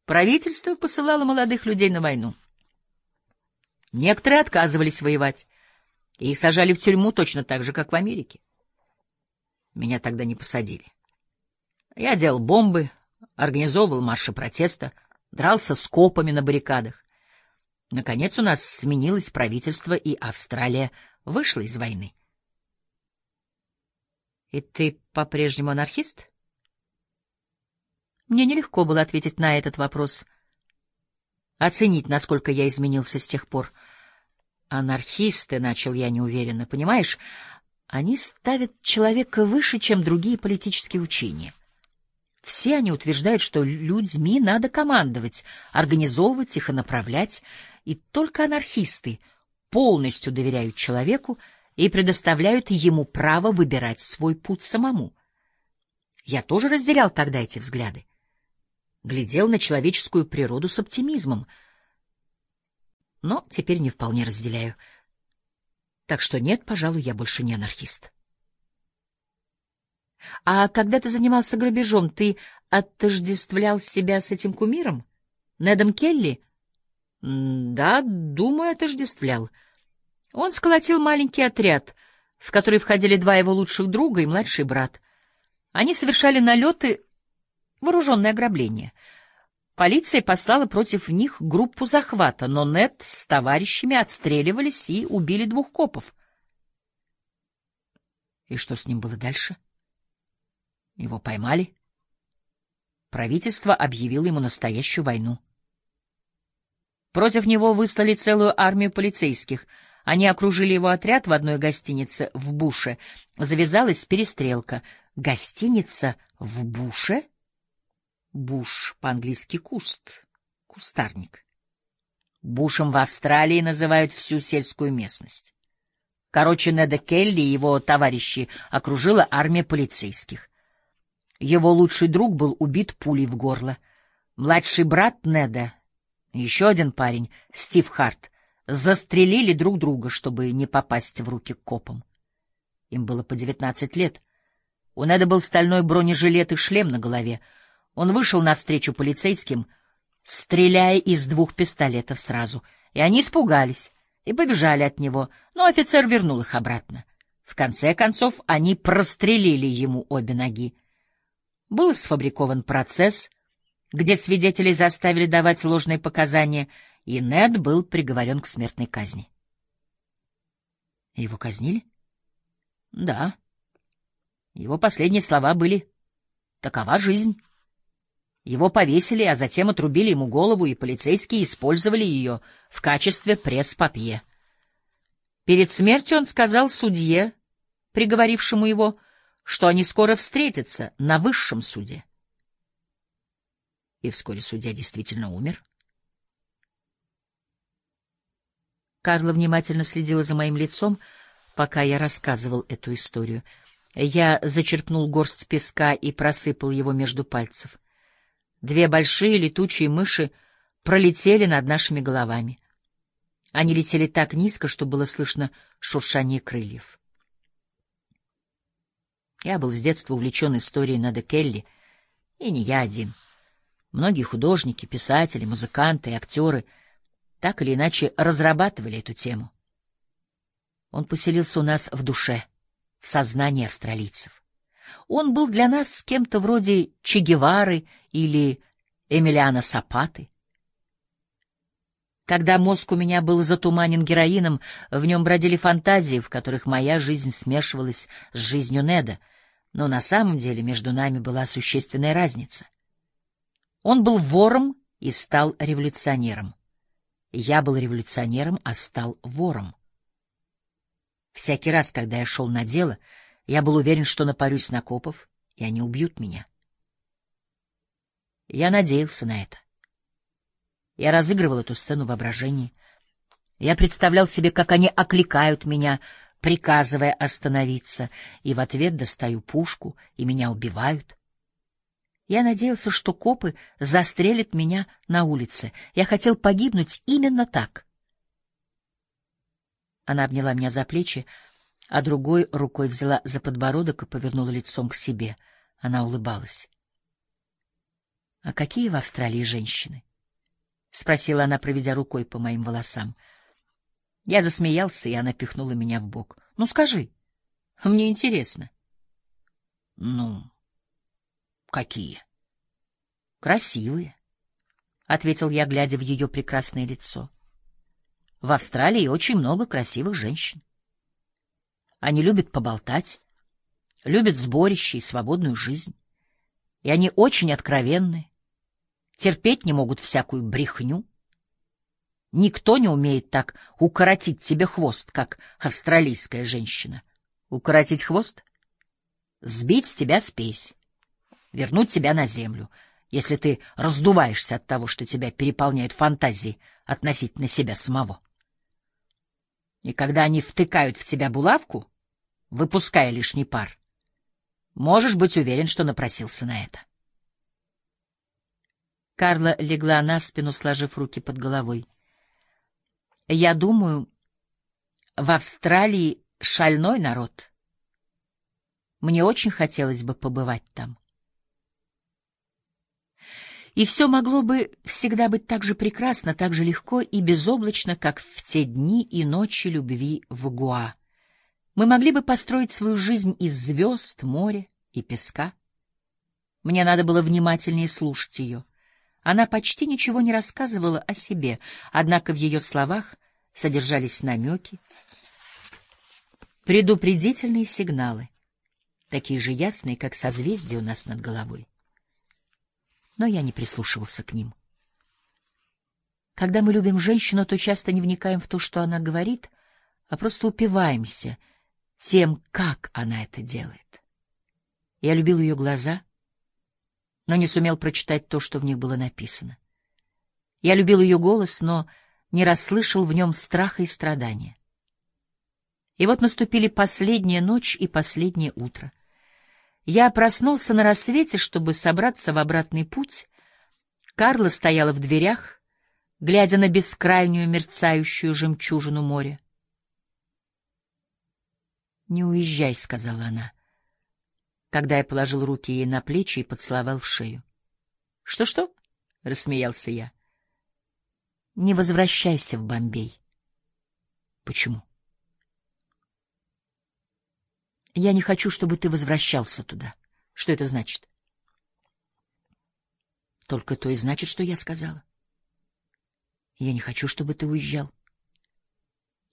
Правительство посылало молодых людей на войну. Некоторые отказывались воевать, и их сажали в тюрьму точно так же, как в Америке. Меня тогда не посадили. Я делал бомбы, организовывал марши протеста, дрался с копами на баррикадах. Наконец у нас сменилось правительство, и Австралия вышла из войны. — И ты по-прежнему анархист? Мне нелегко было ответить на этот вопрос, оценить, насколько я изменился с тех пор. Анархисты, — начал я неуверенно, — понимаешь, они ставят человека выше, чем другие политические учения — все они утверждают, что людьми надо командовать, организовывать их и направлять, и только анархисты полностью доверяют человеку и предоставляют ему право выбирать свой путь самому. Я тоже разделял тогда эти взгляды. Глядел на человеческую природу с оптимизмом, но теперь не вполне разделяю. Так что нет, пожалуй, я больше не анархист. А когда ты занимался грабежом, ты отождествлял себя с этим кумиром? Недом Келли? Да, думаю, отождествлял. Он сколотил маленький отряд, в который входили два его лучших друга и младший брат. Они совершали налеты, вооруженное ограбление. Полиция послала против них группу захвата, но Нед с товарищами отстреливались и убили двух копов. И что с ним было дальше? — его поймали. Правительство объявило ему настоящую войну. Против него выслали целую армию полицейских. Они окружили его отряд в одной гостинице в Буше. Завязалась перестрелка. Гостиница в Буше? Буш по-английски куст, кустарник. Бушем в Австралии называют всю сельскую местность. Короче, Неда Келли и его товарищи окружила армия полицейских. Его лучший друг был убит пулей в горло. Младший брат Неда, еще один парень, Стив Харт, застрелили друг друга, чтобы не попасть в руки копам. Им было по девятнадцать лет. У Неда был стальной бронежилет и шлем на голове. Он вышел навстречу полицейским, стреляя из двух пистолетов сразу, и они испугались и побежали от него, но офицер вернул их обратно. В конце концов, они прострелили ему обе ноги. Был сфабрикован процесс, где свидетелей заставили давать ложные показания, и Нед был приговорен к смертной казни. Его казнили? Да. Его последние слова были «такова жизнь». Его повесили, а затем отрубили ему голову, и полицейские использовали ее в качестве пресс-папье. Перед смертью он сказал судье, приговорившему его, что они скоро встретятся на высшем суде. И вскоре судья действительно умер. Карла внимательно следила за моим лицом, пока я рассказывал эту историю. Я зачерпнул горсть песка и просыпал его между пальцев. Две большие летучие мыши пролетели над нашими головами. Они летели так низко, что было слышно шуршание крыльев. Я был с детства увлечен историей Нада Келли, и не я один. Многие художники, писатели, музыканты и актеры так или иначе разрабатывали эту тему. Он поселился у нас в душе, в сознании австралийцев. Он был для нас кем-то вроде Че Гевары или Эмилиана Сапаты. Когда мозг у меня был затуманен героином, в нем бродили фантазии, в которых моя жизнь смешивалась с жизнью Неда, но на самом деле между нами была существенная разница. Он был вором и стал революционером. Я был революционером, а стал вором. Всякий раз, когда я шел на дело, я был уверен, что напарюсь на копов, и они убьют меня. Я надеялся на это. Я разыгрывал эту сцену воображения. Я представлял себе, как они окликают меня, приказывая остановиться, и в ответ достаю пушку, и меня убивают. Я надеялся, что копы застрелят меня на улице. Я хотел погибнуть именно так. Она обняла меня за плечи, а другой рукой взяла за подбородок и повернула лицом к себе. Она улыбалась. — А какие в Австралии женщины? — спросила она, проведя рукой по моим волосам. Я засмеялся, и она пихнула меня в бок. — Ну, скажи. Мне интересно. — Ну... Какие? Красивые, ответил я, глядя в ее прекрасное лицо. В Австралии очень много красивых женщин. Они любят поболтать, любят сборище и свободную жизнь. И они очень откровенны, терпеть не могут всякую брехню. Никто не умеет так укоротить тебе хвост, как австралийская женщина. Укоротить хвост? Сбить с тебя спесь вернуть тебя на землю, если ты раздуваешься от того, что тебя переполняют фантазии относительно себя самого. И когда они втыкают в тебя булавку, выпуская лишний пар, можешь быть уверен, что напросился на это. Карла легла на спину, сложив руки под головой. Я думаю, в Австралии шальной народ. Мне очень хотелось бы побывать там. И все могло бы всегда быть так же прекрасно, так же легко и безоблачно, как в те дни и ночи любви в Гуа. Мы могли бы построить свою жизнь из звезд, моря и песка. Мне надо было внимательнее слушать ее. Она почти ничего не рассказывала о себе, однако в ее словах содержались намеки, предупредительные сигналы, такие же ясные, как созвездия у нас над головой но я не прислушивался к ним. Когда мы любим женщину, то часто не вникаем в то, что она говорит, а просто упиваемся тем, как она это делает. Я любил ее глаза, но не сумел прочитать то, что в них было написано. Я любил ее голос, но не расслышал в нем страха и страдания. И вот наступили последняя ночь и последнее утро — я проснулся на рассвете, чтобы собраться в обратный путь. Карла стояла в дверях, глядя на бескрайнюю мерцающую жемчужину моря. «Не уезжай», — сказала она, когда я положил руки ей на плечи и поцеловал в шею. «Что-что?» — рассмеялся я. «Не возвращайся в Бомбей». «Почему?» Я не хочу, чтобы ты возвращался туда. Что это значит? Только то и значит, что я сказала. Я не хочу, чтобы ты уезжал.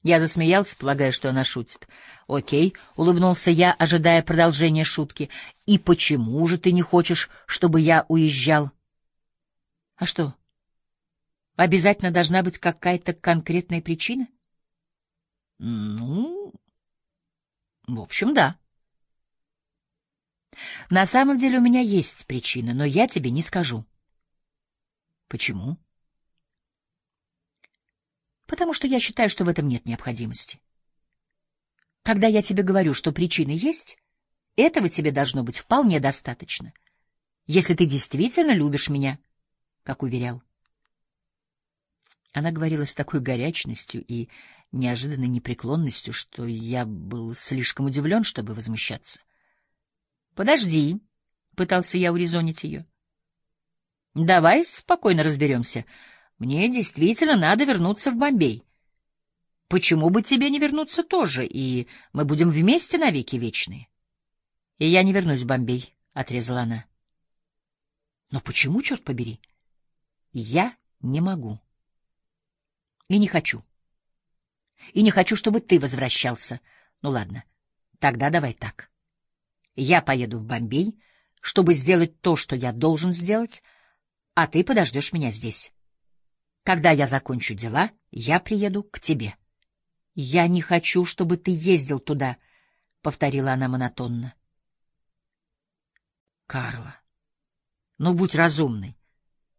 Я засмеялся, полагая, что она шутит. Окей, улыбнулся я, ожидая продолжения шутки. И почему же ты не хочешь, чтобы я уезжал? А что? Обязательно должна быть какая-то конкретная причина? Ну, в общем, да. На самом деле у меня есть причина, но я тебе не скажу. Почему? потому что я считаю, что в этом нет необходимости. Когда я тебе говорю, что причины есть, этого тебе должно быть вполне достаточно, если ты действительно любишь меня, как уверял. Она говорила с такой горячностью и неожиданной непреклонностью, что я был слишком удивлен, чтобы возмущаться. — Подожди, — пытался я урезонить ее. — Давай спокойно разберемся. Мне действительно надо вернуться в Бомбей. Почему бы тебе не вернуться тоже, и мы будем вместе навеки вечные? — И я не вернусь в Бомбей, — отрезала она. — Но почему, черт побери? — Я не могу. И не хочу. И не хочу, чтобы ты возвращался. Ну ладно, тогда давай так. Я поеду в Бомбей, чтобы сделать то, что я должен сделать, а ты подождешь меня здесь. Когда я закончу дела, я приеду к тебе. — Я не хочу, чтобы ты ездил туда, — повторила она монотонно. — Карла, ну будь разумной.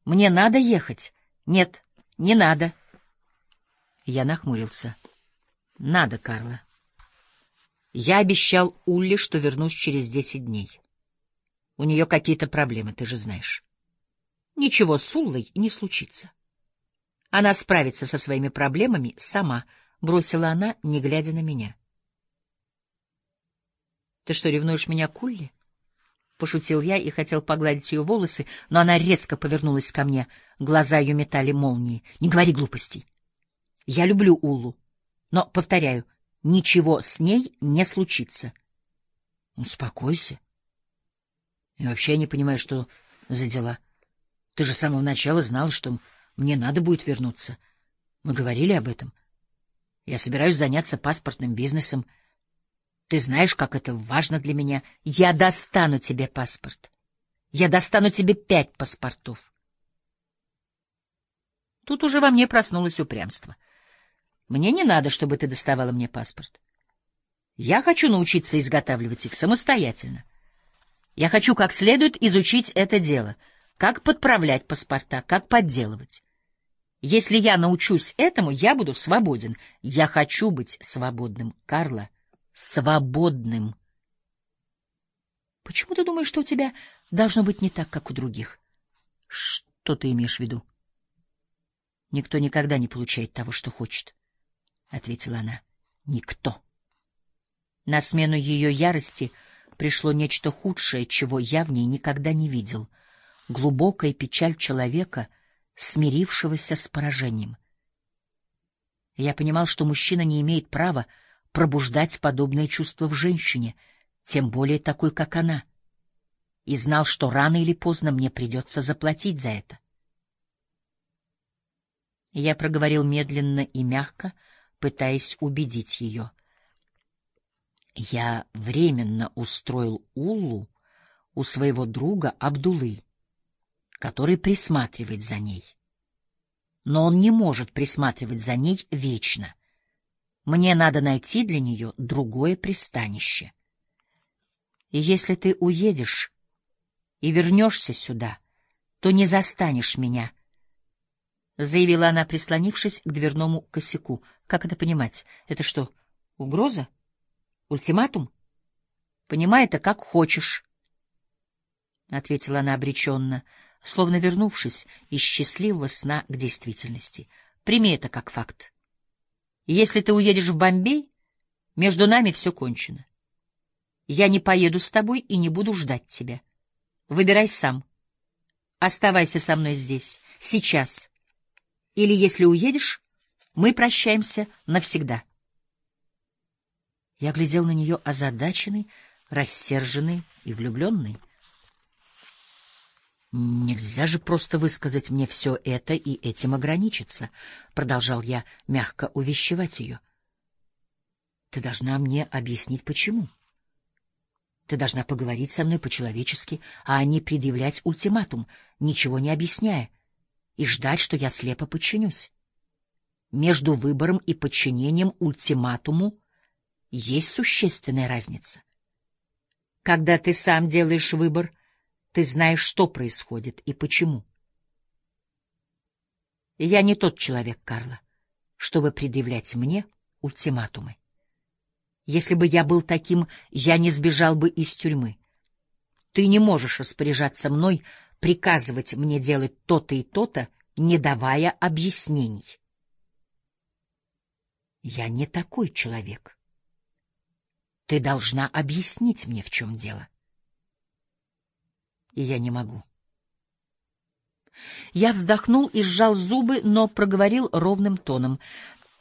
Мне надо ехать. Нет, не надо. Я нахмурился. — Надо, Карла. Я обещал Улле, что вернусь через десять дней. У нее какие-то проблемы, ты же знаешь. Ничего с Уллой не случится. Она справится со своими проблемами сама, — бросила она, не глядя на меня. — Ты что, ревнуешь меня к Улле? — пошутил я и хотел погладить ее волосы, но она резко повернулась ко мне. Глаза ее метали молнии. — Не говори глупостей. Я люблю Уллу, но, повторяю, ничего с ней не случится. — Успокойся. И вообще я не понимаю, что за дела. Ты же с самого начала знал, что мне надо будет вернуться. Мы говорили об этом. Я собираюсь заняться паспортным бизнесом. Ты знаешь, как это важно для меня. Я достану тебе паспорт. Я достану тебе пять паспортов. Тут уже во мне проснулось упрямство. Мне не надо, чтобы ты доставала мне паспорт. Я хочу научиться изготавливать их самостоятельно. Я хочу как следует изучить это дело, как подправлять паспорта, как подделывать. Если я научусь этому, я буду свободен. Я хочу быть свободным, Карла, свободным. Почему ты думаешь, что у тебя должно быть не так, как у других? Что ты имеешь в виду? Никто никогда не получает того, что хочет, — ответила она. Никто. На смену ее ярости — пришло нечто худшее, чего я в ней никогда не видел — глубокая печаль человека, смирившегося с поражением. Я понимал, что мужчина не имеет права пробуждать подобное чувство в женщине, тем более такой, как она, и знал, что рано или поздно мне придется заплатить за это. Я проговорил медленно и мягко, пытаясь убедить ее — я временно устроил Уллу у своего друга Абдулы, который присматривает за ней. Но он не может присматривать за ней вечно. Мне надо найти для нее другое пристанище. И если ты уедешь и вернешься сюда, то не застанешь меня, — заявила она, прислонившись к дверному косяку. — Как это понимать? Это что, угроза? — Ультиматум? Понимай это как хочешь, — ответила она обреченно, словно вернувшись из счастливого сна к действительности. Прими это как факт. Если ты уедешь в Бомбей, между нами все кончено. Я не поеду с тобой и не буду ждать тебя. Выбирай сам. Оставайся со мной здесь, сейчас. Или, если уедешь, мы прощаемся навсегда. Я глядел на нее озадаченный, рассерженный и влюбленный. «Нельзя же просто высказать мне все это и этим ограничиться», — продолжал я мягко увещевать ее. «Ты должна мне объяснить, почему. Ты должна поговорить со мной по-человечески, а не предъявлять ультиматум, ничего не объясняя, и ждать, что я слепо подчинюсь. Между выбором и подчинением ультиматуму есть существенная разница. Когда ты сам делаешь выбор, ты знаешь, что происходит и почему. Я не тот человек, Карла, чтобы предъявлять мне ультиматумы. Если бы я был таким, я не сбежал бы из тюрьмы. Ты не можешь распоряжаться мной, приказывать мне делать то-то и то-то, не давая объяснений. Я не такой человек. Ты должна объяснить мне, в чем дело. И я не могу. Я вздохнул и сжал зубы, но проговорил ровным тоном.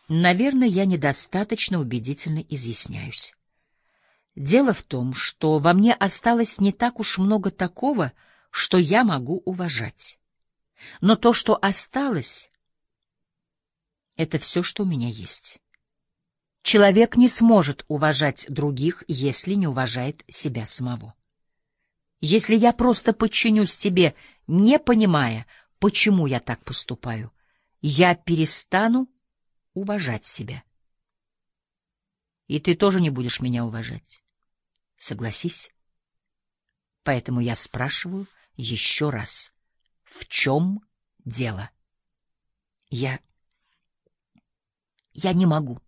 Наверное, я недостаточно убедительно изъясняюсь. Дело в том, что во мне осталось не так уж много такого, что я могу уважать. Но то, что осталось, это все, что у меня есть. Человек не сможет уважать других, если не уважает себя самого. Если я просто подчинюсь тебе, не понимая, почему я так поступаю, я перестану уважать себя. И ты тоже не будешь меня уважать. Согласись. Поэтому я спрашиваю еще раз, в чем дело? Я... Я не могу.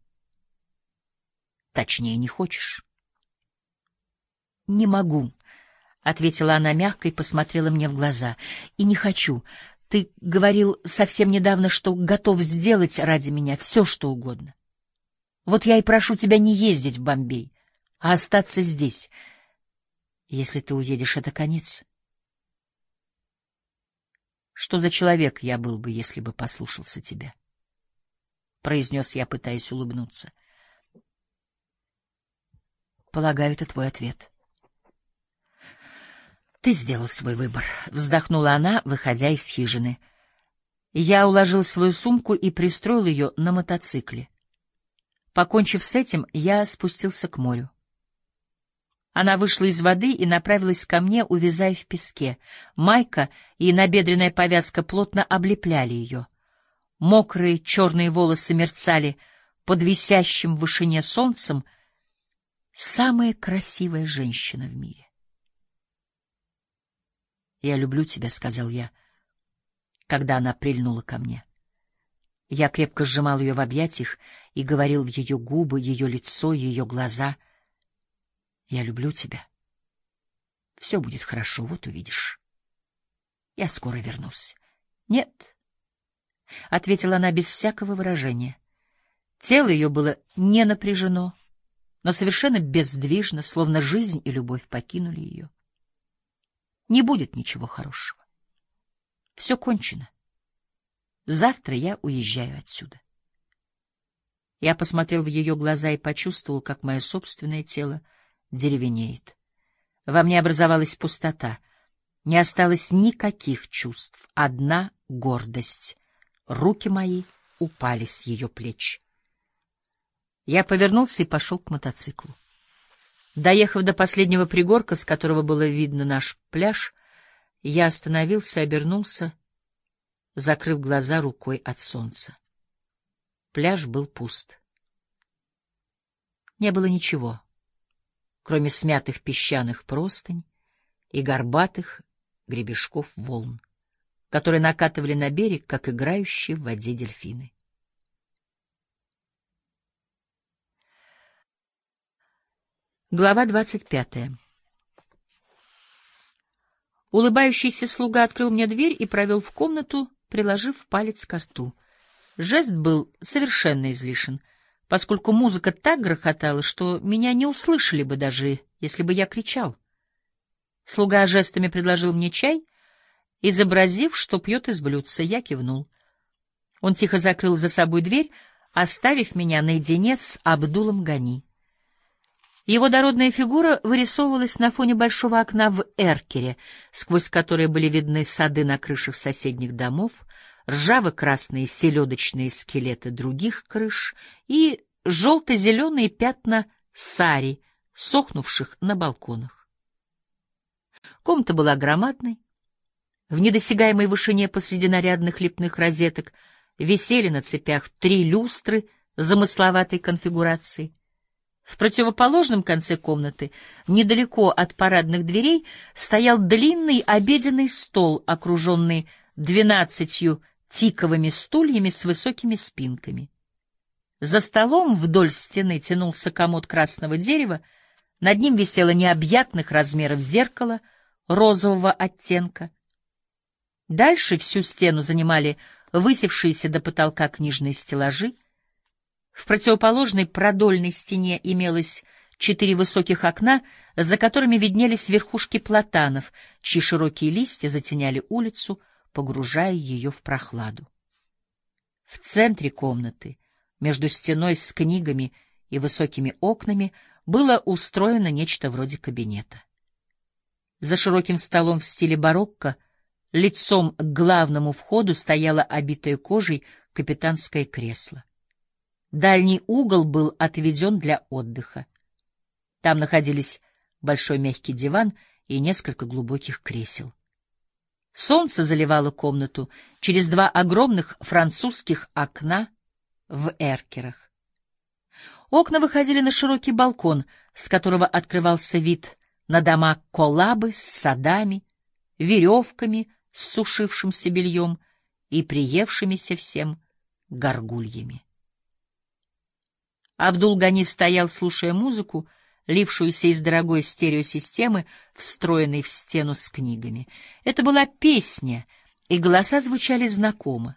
Точнее, не хочешь. Не могу, — ответила она мягко и посмотрела мне в глаза. И не хочу. Ты говорил совсем недавно, что готов сделать ради меня все, что угодно. Вот я и прошу тебя не ездить в Бомбей, а остаться здесь. Если ты уедешь, это конец. Что за человек я был бы, если бы послушался тебя? Произнес я, пытаясь улыбнуться. Полагаю, это твой ответ. Ты сделал свой выбор, вздохнула она, выходя из хижины. Я уложил свою сумку и пристроил ее на мотоцикле. Покончив с этим, я спустился к морю. Она вышла из воды и направилась ко мне, увязая в песке. Майка и набедренная повязка плотно облепляли ее. Мокрые черные волосы мерцали под висящим в вышине солнцем. Самая красивая женщина в мире. «Я люблю тебя», — сказал я, когда она прильнула ко мне. Я крепко сжимал ее в объятиях и говорил в ее губы, ее лицо, ее глаза. «Я люблю тебя. Все будет хорошо, вот увидишь. Я скоро вернусь». «Нет», — ответила она без всякого выражения. Тело ее было не напряжено, но совершенно бездвижно, словно жизнь и любовь покинули ее. Не будет ничего хорошего. Все кончено. Завтра я уезжаю отсюда. Я посмотрел в ее глаза и почувствовал, как мое собственное тело деревенеет. Во мне образовалась пустота. Не осталось никаких чувств, одна гордость. Руки мои упали с ее плеч. Я повернулся и пошел к мотоциклу. Доехав до последнего пригорка, с которого было видно наш пляж, я остановился, обернулся — закрыв глаза рукой от солнца. Пляж был пуст. Не было ничего, кроме смятых песчаных простынь и горбатых гребешков волн, которые накатывали на берег, как играющие в воде дельфины. Глава двадцать пятая Улыбающийся слуга открыл мне дверь и провел в комнату, приложив палец к рту. Жест был совершенно излишен, поскольку музыка так грохотала, что меня не услышали бы даже, если бы я кричал. Слуга жестами предложил мне чай, изобразив, что пьет из блюдца, я кивнул. Он тихо закрыл за собой дверь, оставив меня наедине с Абдулом Гани. Его дородная фигура вырисовывалась на фоне большого окна в Эркере, сквозь которое были видны сады на крышах соседних домов, ржаво-красные селедочные скелеты других крыш и желто-зеленые пятна сари, сохнувших на балконах. Комната была громадной. В недосягаемой вышине посреди нарядных лепных розеток висели на цепях три люстры замысловатой конфигурации — в противоположном конце комнаты, недалеко от парадных дверей, стоял длинный обеденный стол, окруженный двенадцатью тиковыми стульями с высокими спинками. За столом вдоль стены тянулся комод красного дерева, над ним висело необъятных размеров зеркало розового оттенка. Дальше всю стену занимали высевшиеся до потолка книжные стеллажи. В противоположной продольной стене имелось четыре высоких окна, за которыми виднелись верхушки платанов, чьи широкие листья затеняли улицу, погружая ее в прохладу. В центре комнаты, между стеной с книгами и высокими окнами, было устроено нечто вроде кабинета. За широким столом в стиле барокко лицом к главному входу стояло обитое кожей капитанское кресло. Дальний угол был отведен для отдыха. Там находились большой мягкий диван и несколько глубоких кресел. Солнце заливало комнату через два огромных французских окна в эркерах. Окна выходили на широкий балкон, с которого открывался вид на дома коллабы с садами, веревками с сушившимся бельем и приевшимися всем горгульями. Абдул-Гани стоял, слушая музыку, лившуюся из дорогой стереосистемы, встроенной в стену с книгами. Это была песня, и голоса звучали знакомо.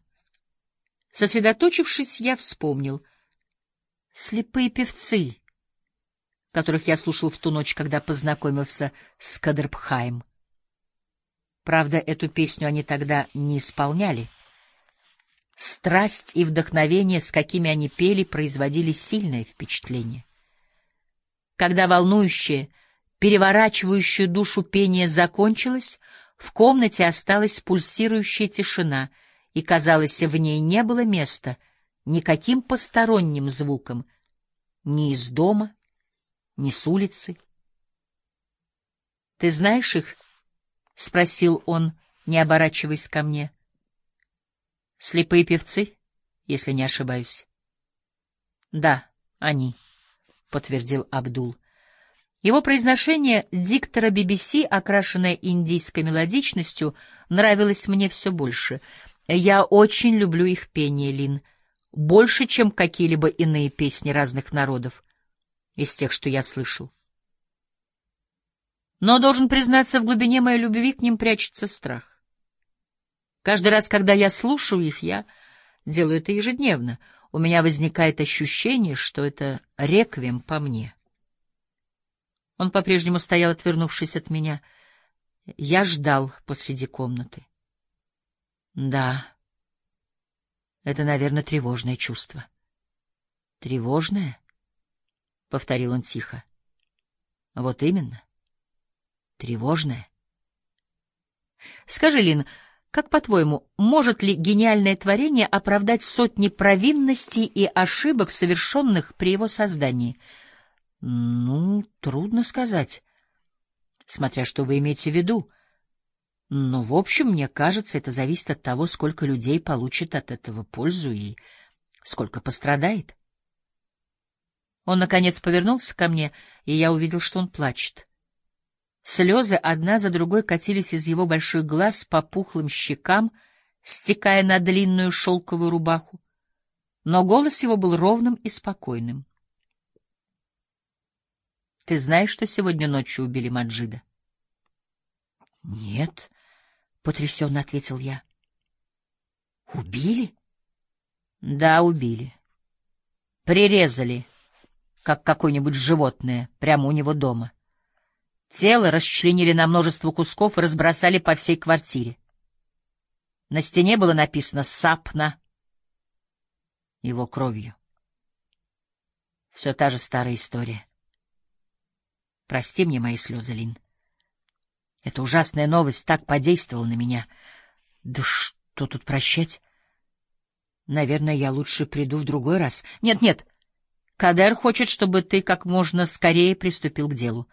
Сосредоточившись, я вспомнил. Слепые певцы, которых я слушал в ту ночь, когда познакомился с Кадрбхаем. Правда, эту песню они тогда не исполняли. Страсть и вдохновение, с какими они пели, производили сильное впечатление. Когда волнующее, переворачивающее душу пение закончилось, в комнате осталась пульсирующая тишина, и, казалось, в ней не было места никаким посторонним звукам, ни из дома, ни с улицы. — Ты знаешь их? — спросил он, не оборачиваясь ко мне. — Слепые певцы, если не ошибаюсь. — Да, они. —— подтвердил Абдул. Его произношение диктора BBC, окрашенное индийской мелодичностью, нравилось мне все больше. Я очень люблю их пение, Лин, больше, чем какие-либо иные песни разных народов, из тех, что я слышал. Но, должен признаться, в глубине моей любви к ним прячется страх. Каждый раз, когда я слушаю их, я делаю это ежедневно — у меня возникает ощущение, что это реквием по мне. Он по-прежнему стоял, отвернувшись от меня. Я ждал посреди комнаты. Да, это, наверное, тревожное чувство. Тревожное? — повторил он тихо. Вот именно. Тревожное. Скажи, Лин, как по-твоему, может ли гениальное творение оправдать сотни провинностей и ошибок, совершенных при его создании? Ну, трудно сказать, смотря что вы имеете в виду. Но, в общем, мне кажется, это зависит от того, сколько людей получит от этого пользу и сколько пострадает. Он, наконец, повернулся ко мне, и я увидел, что он плачет. Слезы одна за другой катились из его больших глаз по пухлым щекам, стекая на длинную шелковую рубаху. Но голос его был ровным и спокойным. — Ты знаешь, что сегодня ночью убили Маджида? — Нет, — потрясенно ответил я. — Убили? — Да, убили. Прирезали, как какое-нибудь животное, прямо у него дома. Тело расчленили на множество кусков и разбросали по всей квартире. На стене было написано «Сапна» его кровью. Все та же старая история. Прости мне мои слезы, Лин. Эта ужасная новость так подействовала на меня. Да что тут прощать? Наверное, я лучше приду в другой раз. Нет, нет. Кадер хочет, чтобы ты как можно скорее приступил к делу.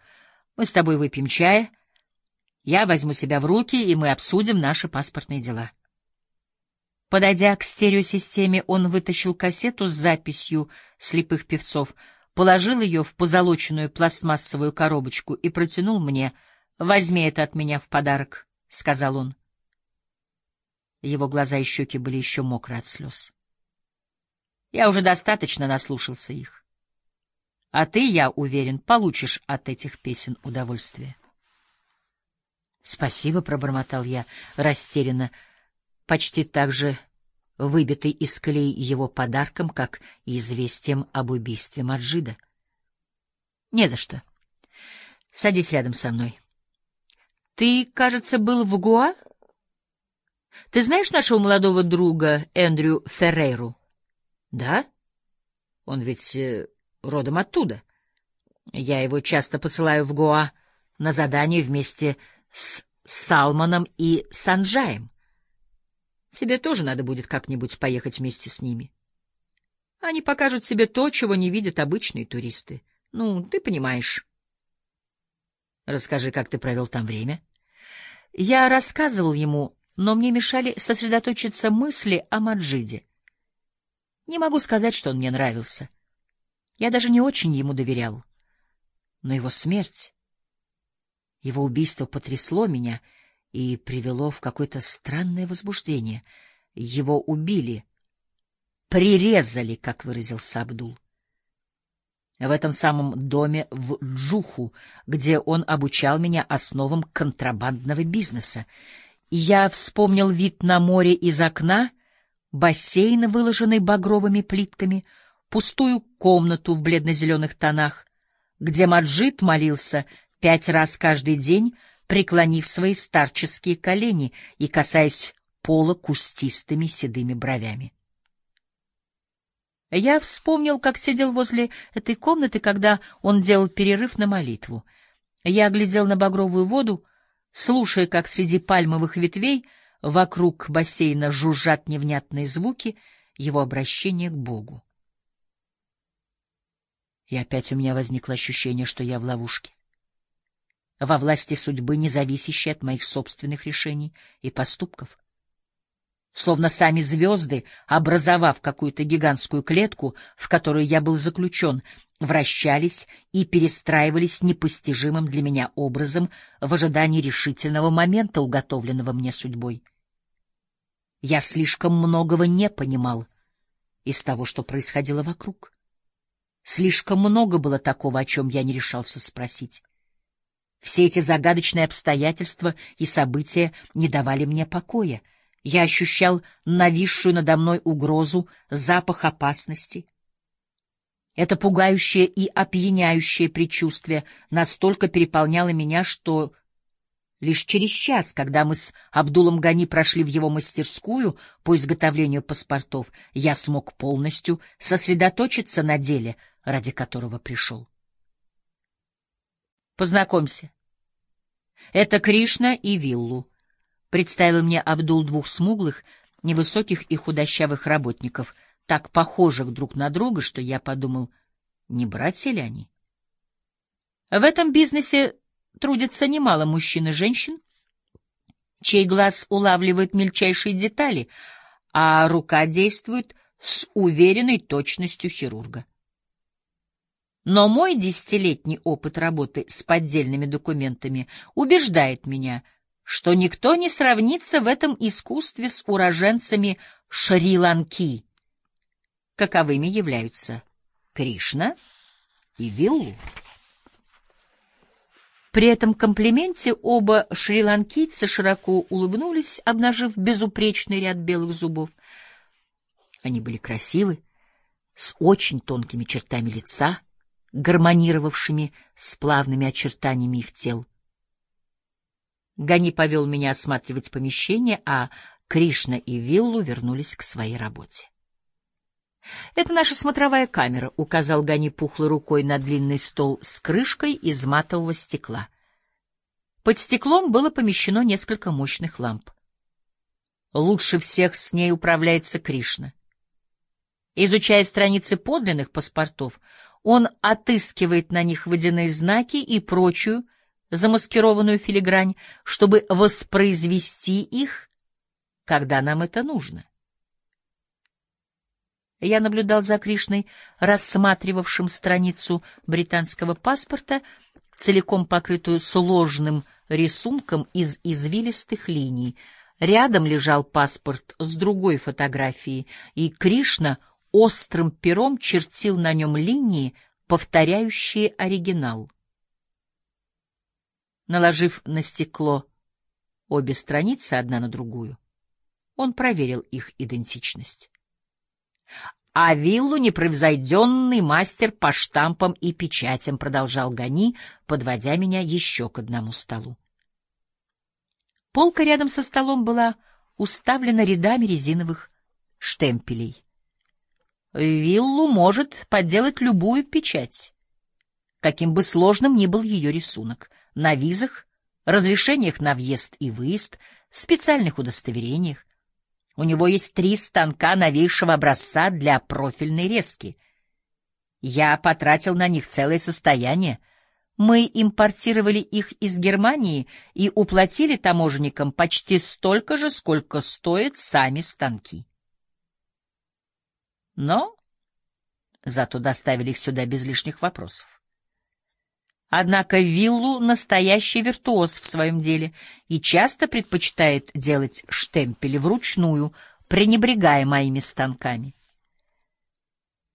Мы с тобой выпьем чая, я возьму себя в руки, и мы обсудим наши паспортные дела. Подойдя к стереосистеме, он вытащил кассету с записью слепых певцов, положил ее в позолоченную пластмассовую коробочку и протянул мне. «Возьми это от меня в подарок», — сказал он. Его глаза и щеки были еще мокры от слез. Я уже достаточно наслушался их. А ты, я уверен, получишь от этих песен удовольствие. Спасибо, пробормотал я растерянно, почти так же выбитый из колеи его подарком, как и известием об убийстве Маджида. Не за что. Садись рядом со мной. Ты, кажется, был в Гуа? Ты знаешь нашего молодого друга Эндрю Феррейру? Да? Он ведь э, родом оттуда. Я его часто посылаю в Гоа на задание вместе с Салманом и Санджаем. Тебе тоже надо будет как-нибудь поехать вместе с ними. Они покажут тебе то, чего не видят обычные туристы. Ну, ты понимаешь. Расскажи, как ты провел там время. Я рассказывал ему, но мне мешали сосредоточиться мысли о Маджиде. Не могу сказать, что он мне нравился. Я даже не очень ему доверял. Но его смерть, его убийство потрясло меня и привело в какое-то странное возбуждение. Его убили, прирезали, как выразился Абдул. В этом самом доме в Джуху, где он обучал меня основам контрабандного бизнеса. Я вспомнил вид на море из окна — бассейн, выложенный багровыми плитками, пустую комнату в бледно-зеленых тонах, где Маджид молился пять раз каждый день, преклонив свои старческие колени и касаясь пола кустистыми седыми бровями. Я вспомнил, как сидел возле этой комнаты, когда он делал перерыв на молитву. Я глядел на багровую воду, слушая, как среди пальмовых ветвей — Вокруг бассейна жужжат невнятные звуки его обращения к Богу. И опять у меня возникло ощущение, что я в ловушке. Во власти судьбы, не зависящей от моих собственных решений и поступков. Словно сами звезды, образовав какую-то гигантскую клетку, в которую я был заключен, вращались и перестраивались непостижимым для меня образом в ожидании решительного момента, уготовленного мне судьбой. Я слишком многого не понимал из того, что происходило вокруг. Слишком много было такого, о чем я не решался спросить. Все эти загадочные обстоятельства и события не давали мне покоя. Я ощущал нависшую надо мной угрозу, запах опасности. Это пугающее и опьяняющее предчувствие настолько переполняло меня, что Лишь через час, когда мы с Абдулом Гани прошли в его мастерскую по изготовлению паспортов, я смог полностью сосредоточиться на деле, ради которого пришел. Познакомься. Это Кришна и Виллу. Представил мне Абдул двух смуглых, невысоких и худощавых работников, так похожих друг на друга, что я подумал, не братья ли они? В этом бизнесе трудится немало мужчин и женщин, чей глаз улавливает мельчайшие детали, а рука действует с уверенной точностью хирурга. Но мой десятилетний опыт работы с поддельными документами убеждает меня, что никто не сравнится в этом искусстве с уроженцами Шри-Ланки, каковыми являются Кришна и Виллу. При этом комплименте оба шри-ланкийца широко улыбнулись, обнажив безупречный ряд белых зубов. Они были красивы, с очень тонкими чертами лица, гармонировавшими с плавными очертаниями их тел. Гани повел меня осматривать помещение, а Кришна и Виллу вернулись к своей работе. «Это наша смотровая камера», — указал Гани пухлой рукой на длинный стол с крышкой из матового стекла. Под стеклом было помещено несколько мощных ламп. Лучше всех с ней управляется Кришна. Изучая страницы подлинных паспортов, он отыскивает на них водяные знаки и прочую замаскированную филигрань, чтобы воспроизвести их, когда нам это нужно. Я наблюдал за Кришной, рассматривавшим страницу британского паспорта, целиком покрытую сложным рисунком из извилистых линий. Рядом лежал паспорт с другой фотографией, и Кришна острым пером чертил на нем линии, повторяющие оригинал. Наложив на стекло обе страницы одна на другую, он проверил их идентичность. А виллу непревзойденный мастер по штампам и печатям, продолжал Гани, подводя меня еще к одному столу. Полка рядом со столом была уставлена рядами резиновых штемпелей. Виллу может подделать любую печать, каким бы сложным ни был ее рисунок, на визах, разрешениях на въезд и выезд, специальных удостоверениях. У него есть три станка новейшего образца для профильной резки. Я потратил на них целое состояние. Мы импортировали их из Германии и уплатили таможенникам почти столько же, сколько стоят сами станки. Но зато доставили их сюда без лишних вопросов. Однако Виллу — настоящий виртуоз в своем деле и часто предпочитает делать штемпели вручную, пренебрегая моими станками.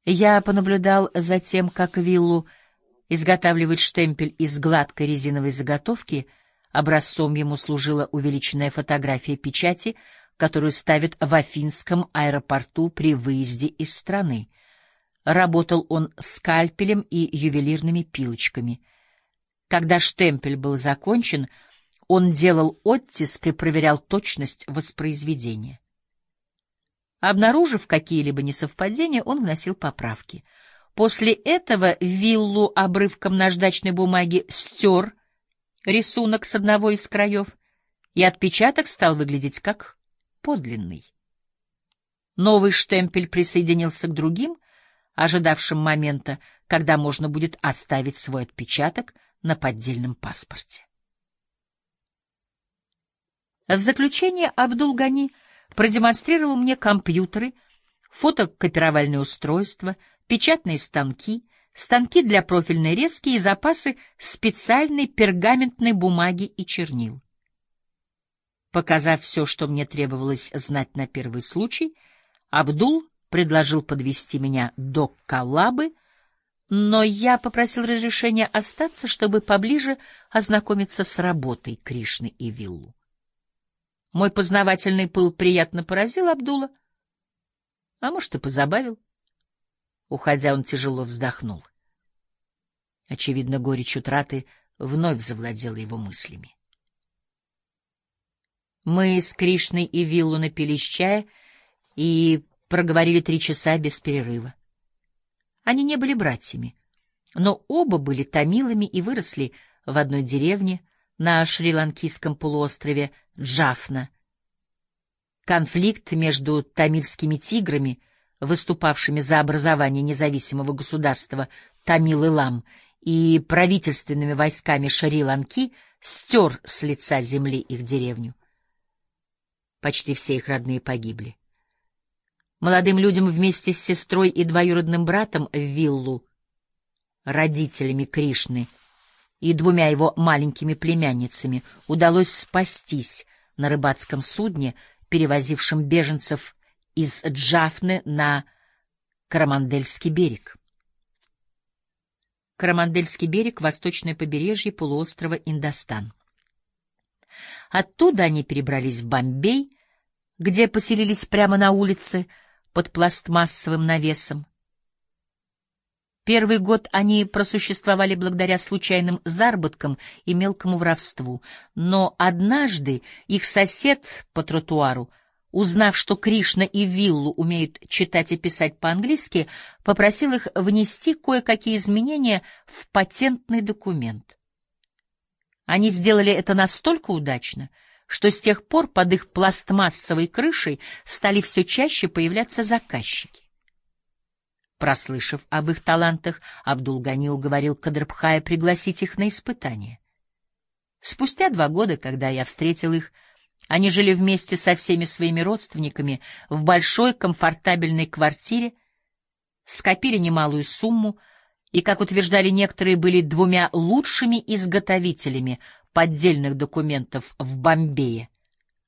Я понаблюдал за тем, как Виллу изготавливает штемпель из гладкой резиновой заготовки, образцом ему служила увеличенная фотография печати, которую ставят в Афинском аэропорту при выезде из страны. Работал он скальпелем и ювелирными пилочками — когда штемпель был закончен, он делал оттиск и проверял точность воспроизведения. Обнаружив какие-либо несовпадения, он вносил поправки. После этого виллу обрывком наждачной бумаги стер рисунок с одного из краев, и отпечаток стал выглядеть как подлинный. Новый штемпель присоединился к другим, ожидавшим момента, когда можно будет оставить свой отпечаток — на поддельном паспорте. В заключение Абдул-Гани продемонстрировал мне компьютеры, фотокопировальные устройства, печатные станки, станки для профильной резки и запасы специальной пергаментной бумаги и чернил. Показав все, что мне требовалось знать на первый случай, Абдул предложил подвести меня до Калабы но я попросил разрешения остаться, чтобы поближе ознакомиться с работой Кришны и Виллу. Мой познавательный пыл приятно поразил Абдула, а может, и позабавил. Уходя, он тяжело вздохнул. Очевидно, горечь утраты вновь завладела его мыслями. Мы с Кришной и Виллу напились чая и проговорили три часа без перерыва. Они не были братьями, но оба были тамилами и выросли в одной деревне на шри-ланкийском полуострове Джафна. Конфликт между тамильскими тиграми, выступавшими за образование независимого государства Тамил-Илам, и правительственными войсками Шри-Ланки стер с лица земли их деревню. Почти все их родные погибли. Молодым людям вместе с сестрой и двоюродным братом в виллу, родителями Кришны и двумя его маленькими племянницами удалось спастись на рыбацком судне, перевозившем беженцев из Джафны на Карамандельский берег. Карамандельский берег — восточное побережье полуострова Индостан. Оттуда они перебрались в Бомбей, где поселились прямо на улице — под пластмассовым навесом. Первый год они просуществовали благодаря случайным заработкам и мелкому воровству, но однажды их сосед по тротуару, узнав, что Кришна и Виллу умеют читать и писать по-английски, попросил их внести кое-какие изменения в патентный документ. Они сделали это настолько удачно, что с тех пор под их пластмассовой крышей стали все чаще появляться заказчики. Прослышав об их талантах, Абдулгани уговорил Кадрбхая пригласить их на испытание. Спустя два года, когда я встретил их, они жили вместе со всеми своими родственниками в большой комфортабельной квартире, скопили немалую сумму и, как утверждали некоторые, были двумя лучшими изготовителями поддельных документов в Бомбее,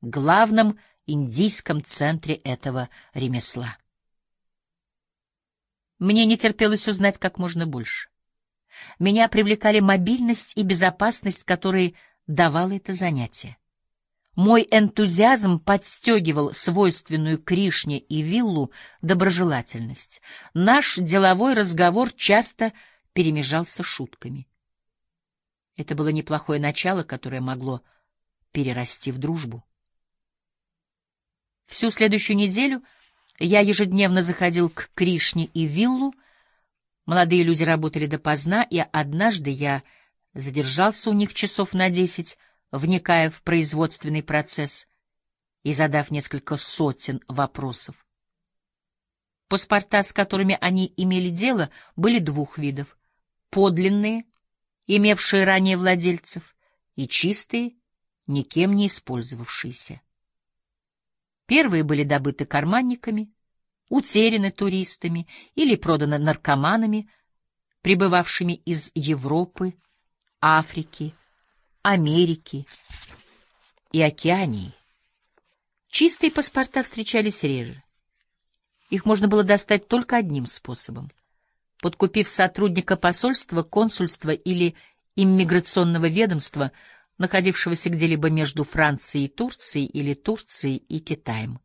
главном индийском центре этого ремесла. Мне не терпелось узнать как можно больше. Меня привлекали мобильность и безопасность, которые давало это занятие. Мой энтузиазм подстегивал свойственную Кришне и Виллу доброжелательность. Наш деловой разговор часто перемежался шутками. Это было неплохое начало, которое могло перерасти в дружбу. Всю следующую неделю я ежедневно заходил к Кришне и Виллу. Молодые люди работали допоздна, и однажды я задержался у них часов на десять, вникая в производственный процесс и задав несколько сотен вопросов. Паспорта, с которыми они имели дело, были двух видов — подлинные, имевшие ранее владельцев, и чистые, никем не использовавшиеся. Первые были добыты карманниками, утеряны туристами или проданы наркоманами, прибывавшими из Европы, Африки, Америки и Океании. Чистые паспорта встречались реже. Их можно было достать только одним способом — подкупив сотрудника посольства, консульства или иммиграционного ведомства, находившегося где-либо между Францией и Турцией или Турцией и Китаем.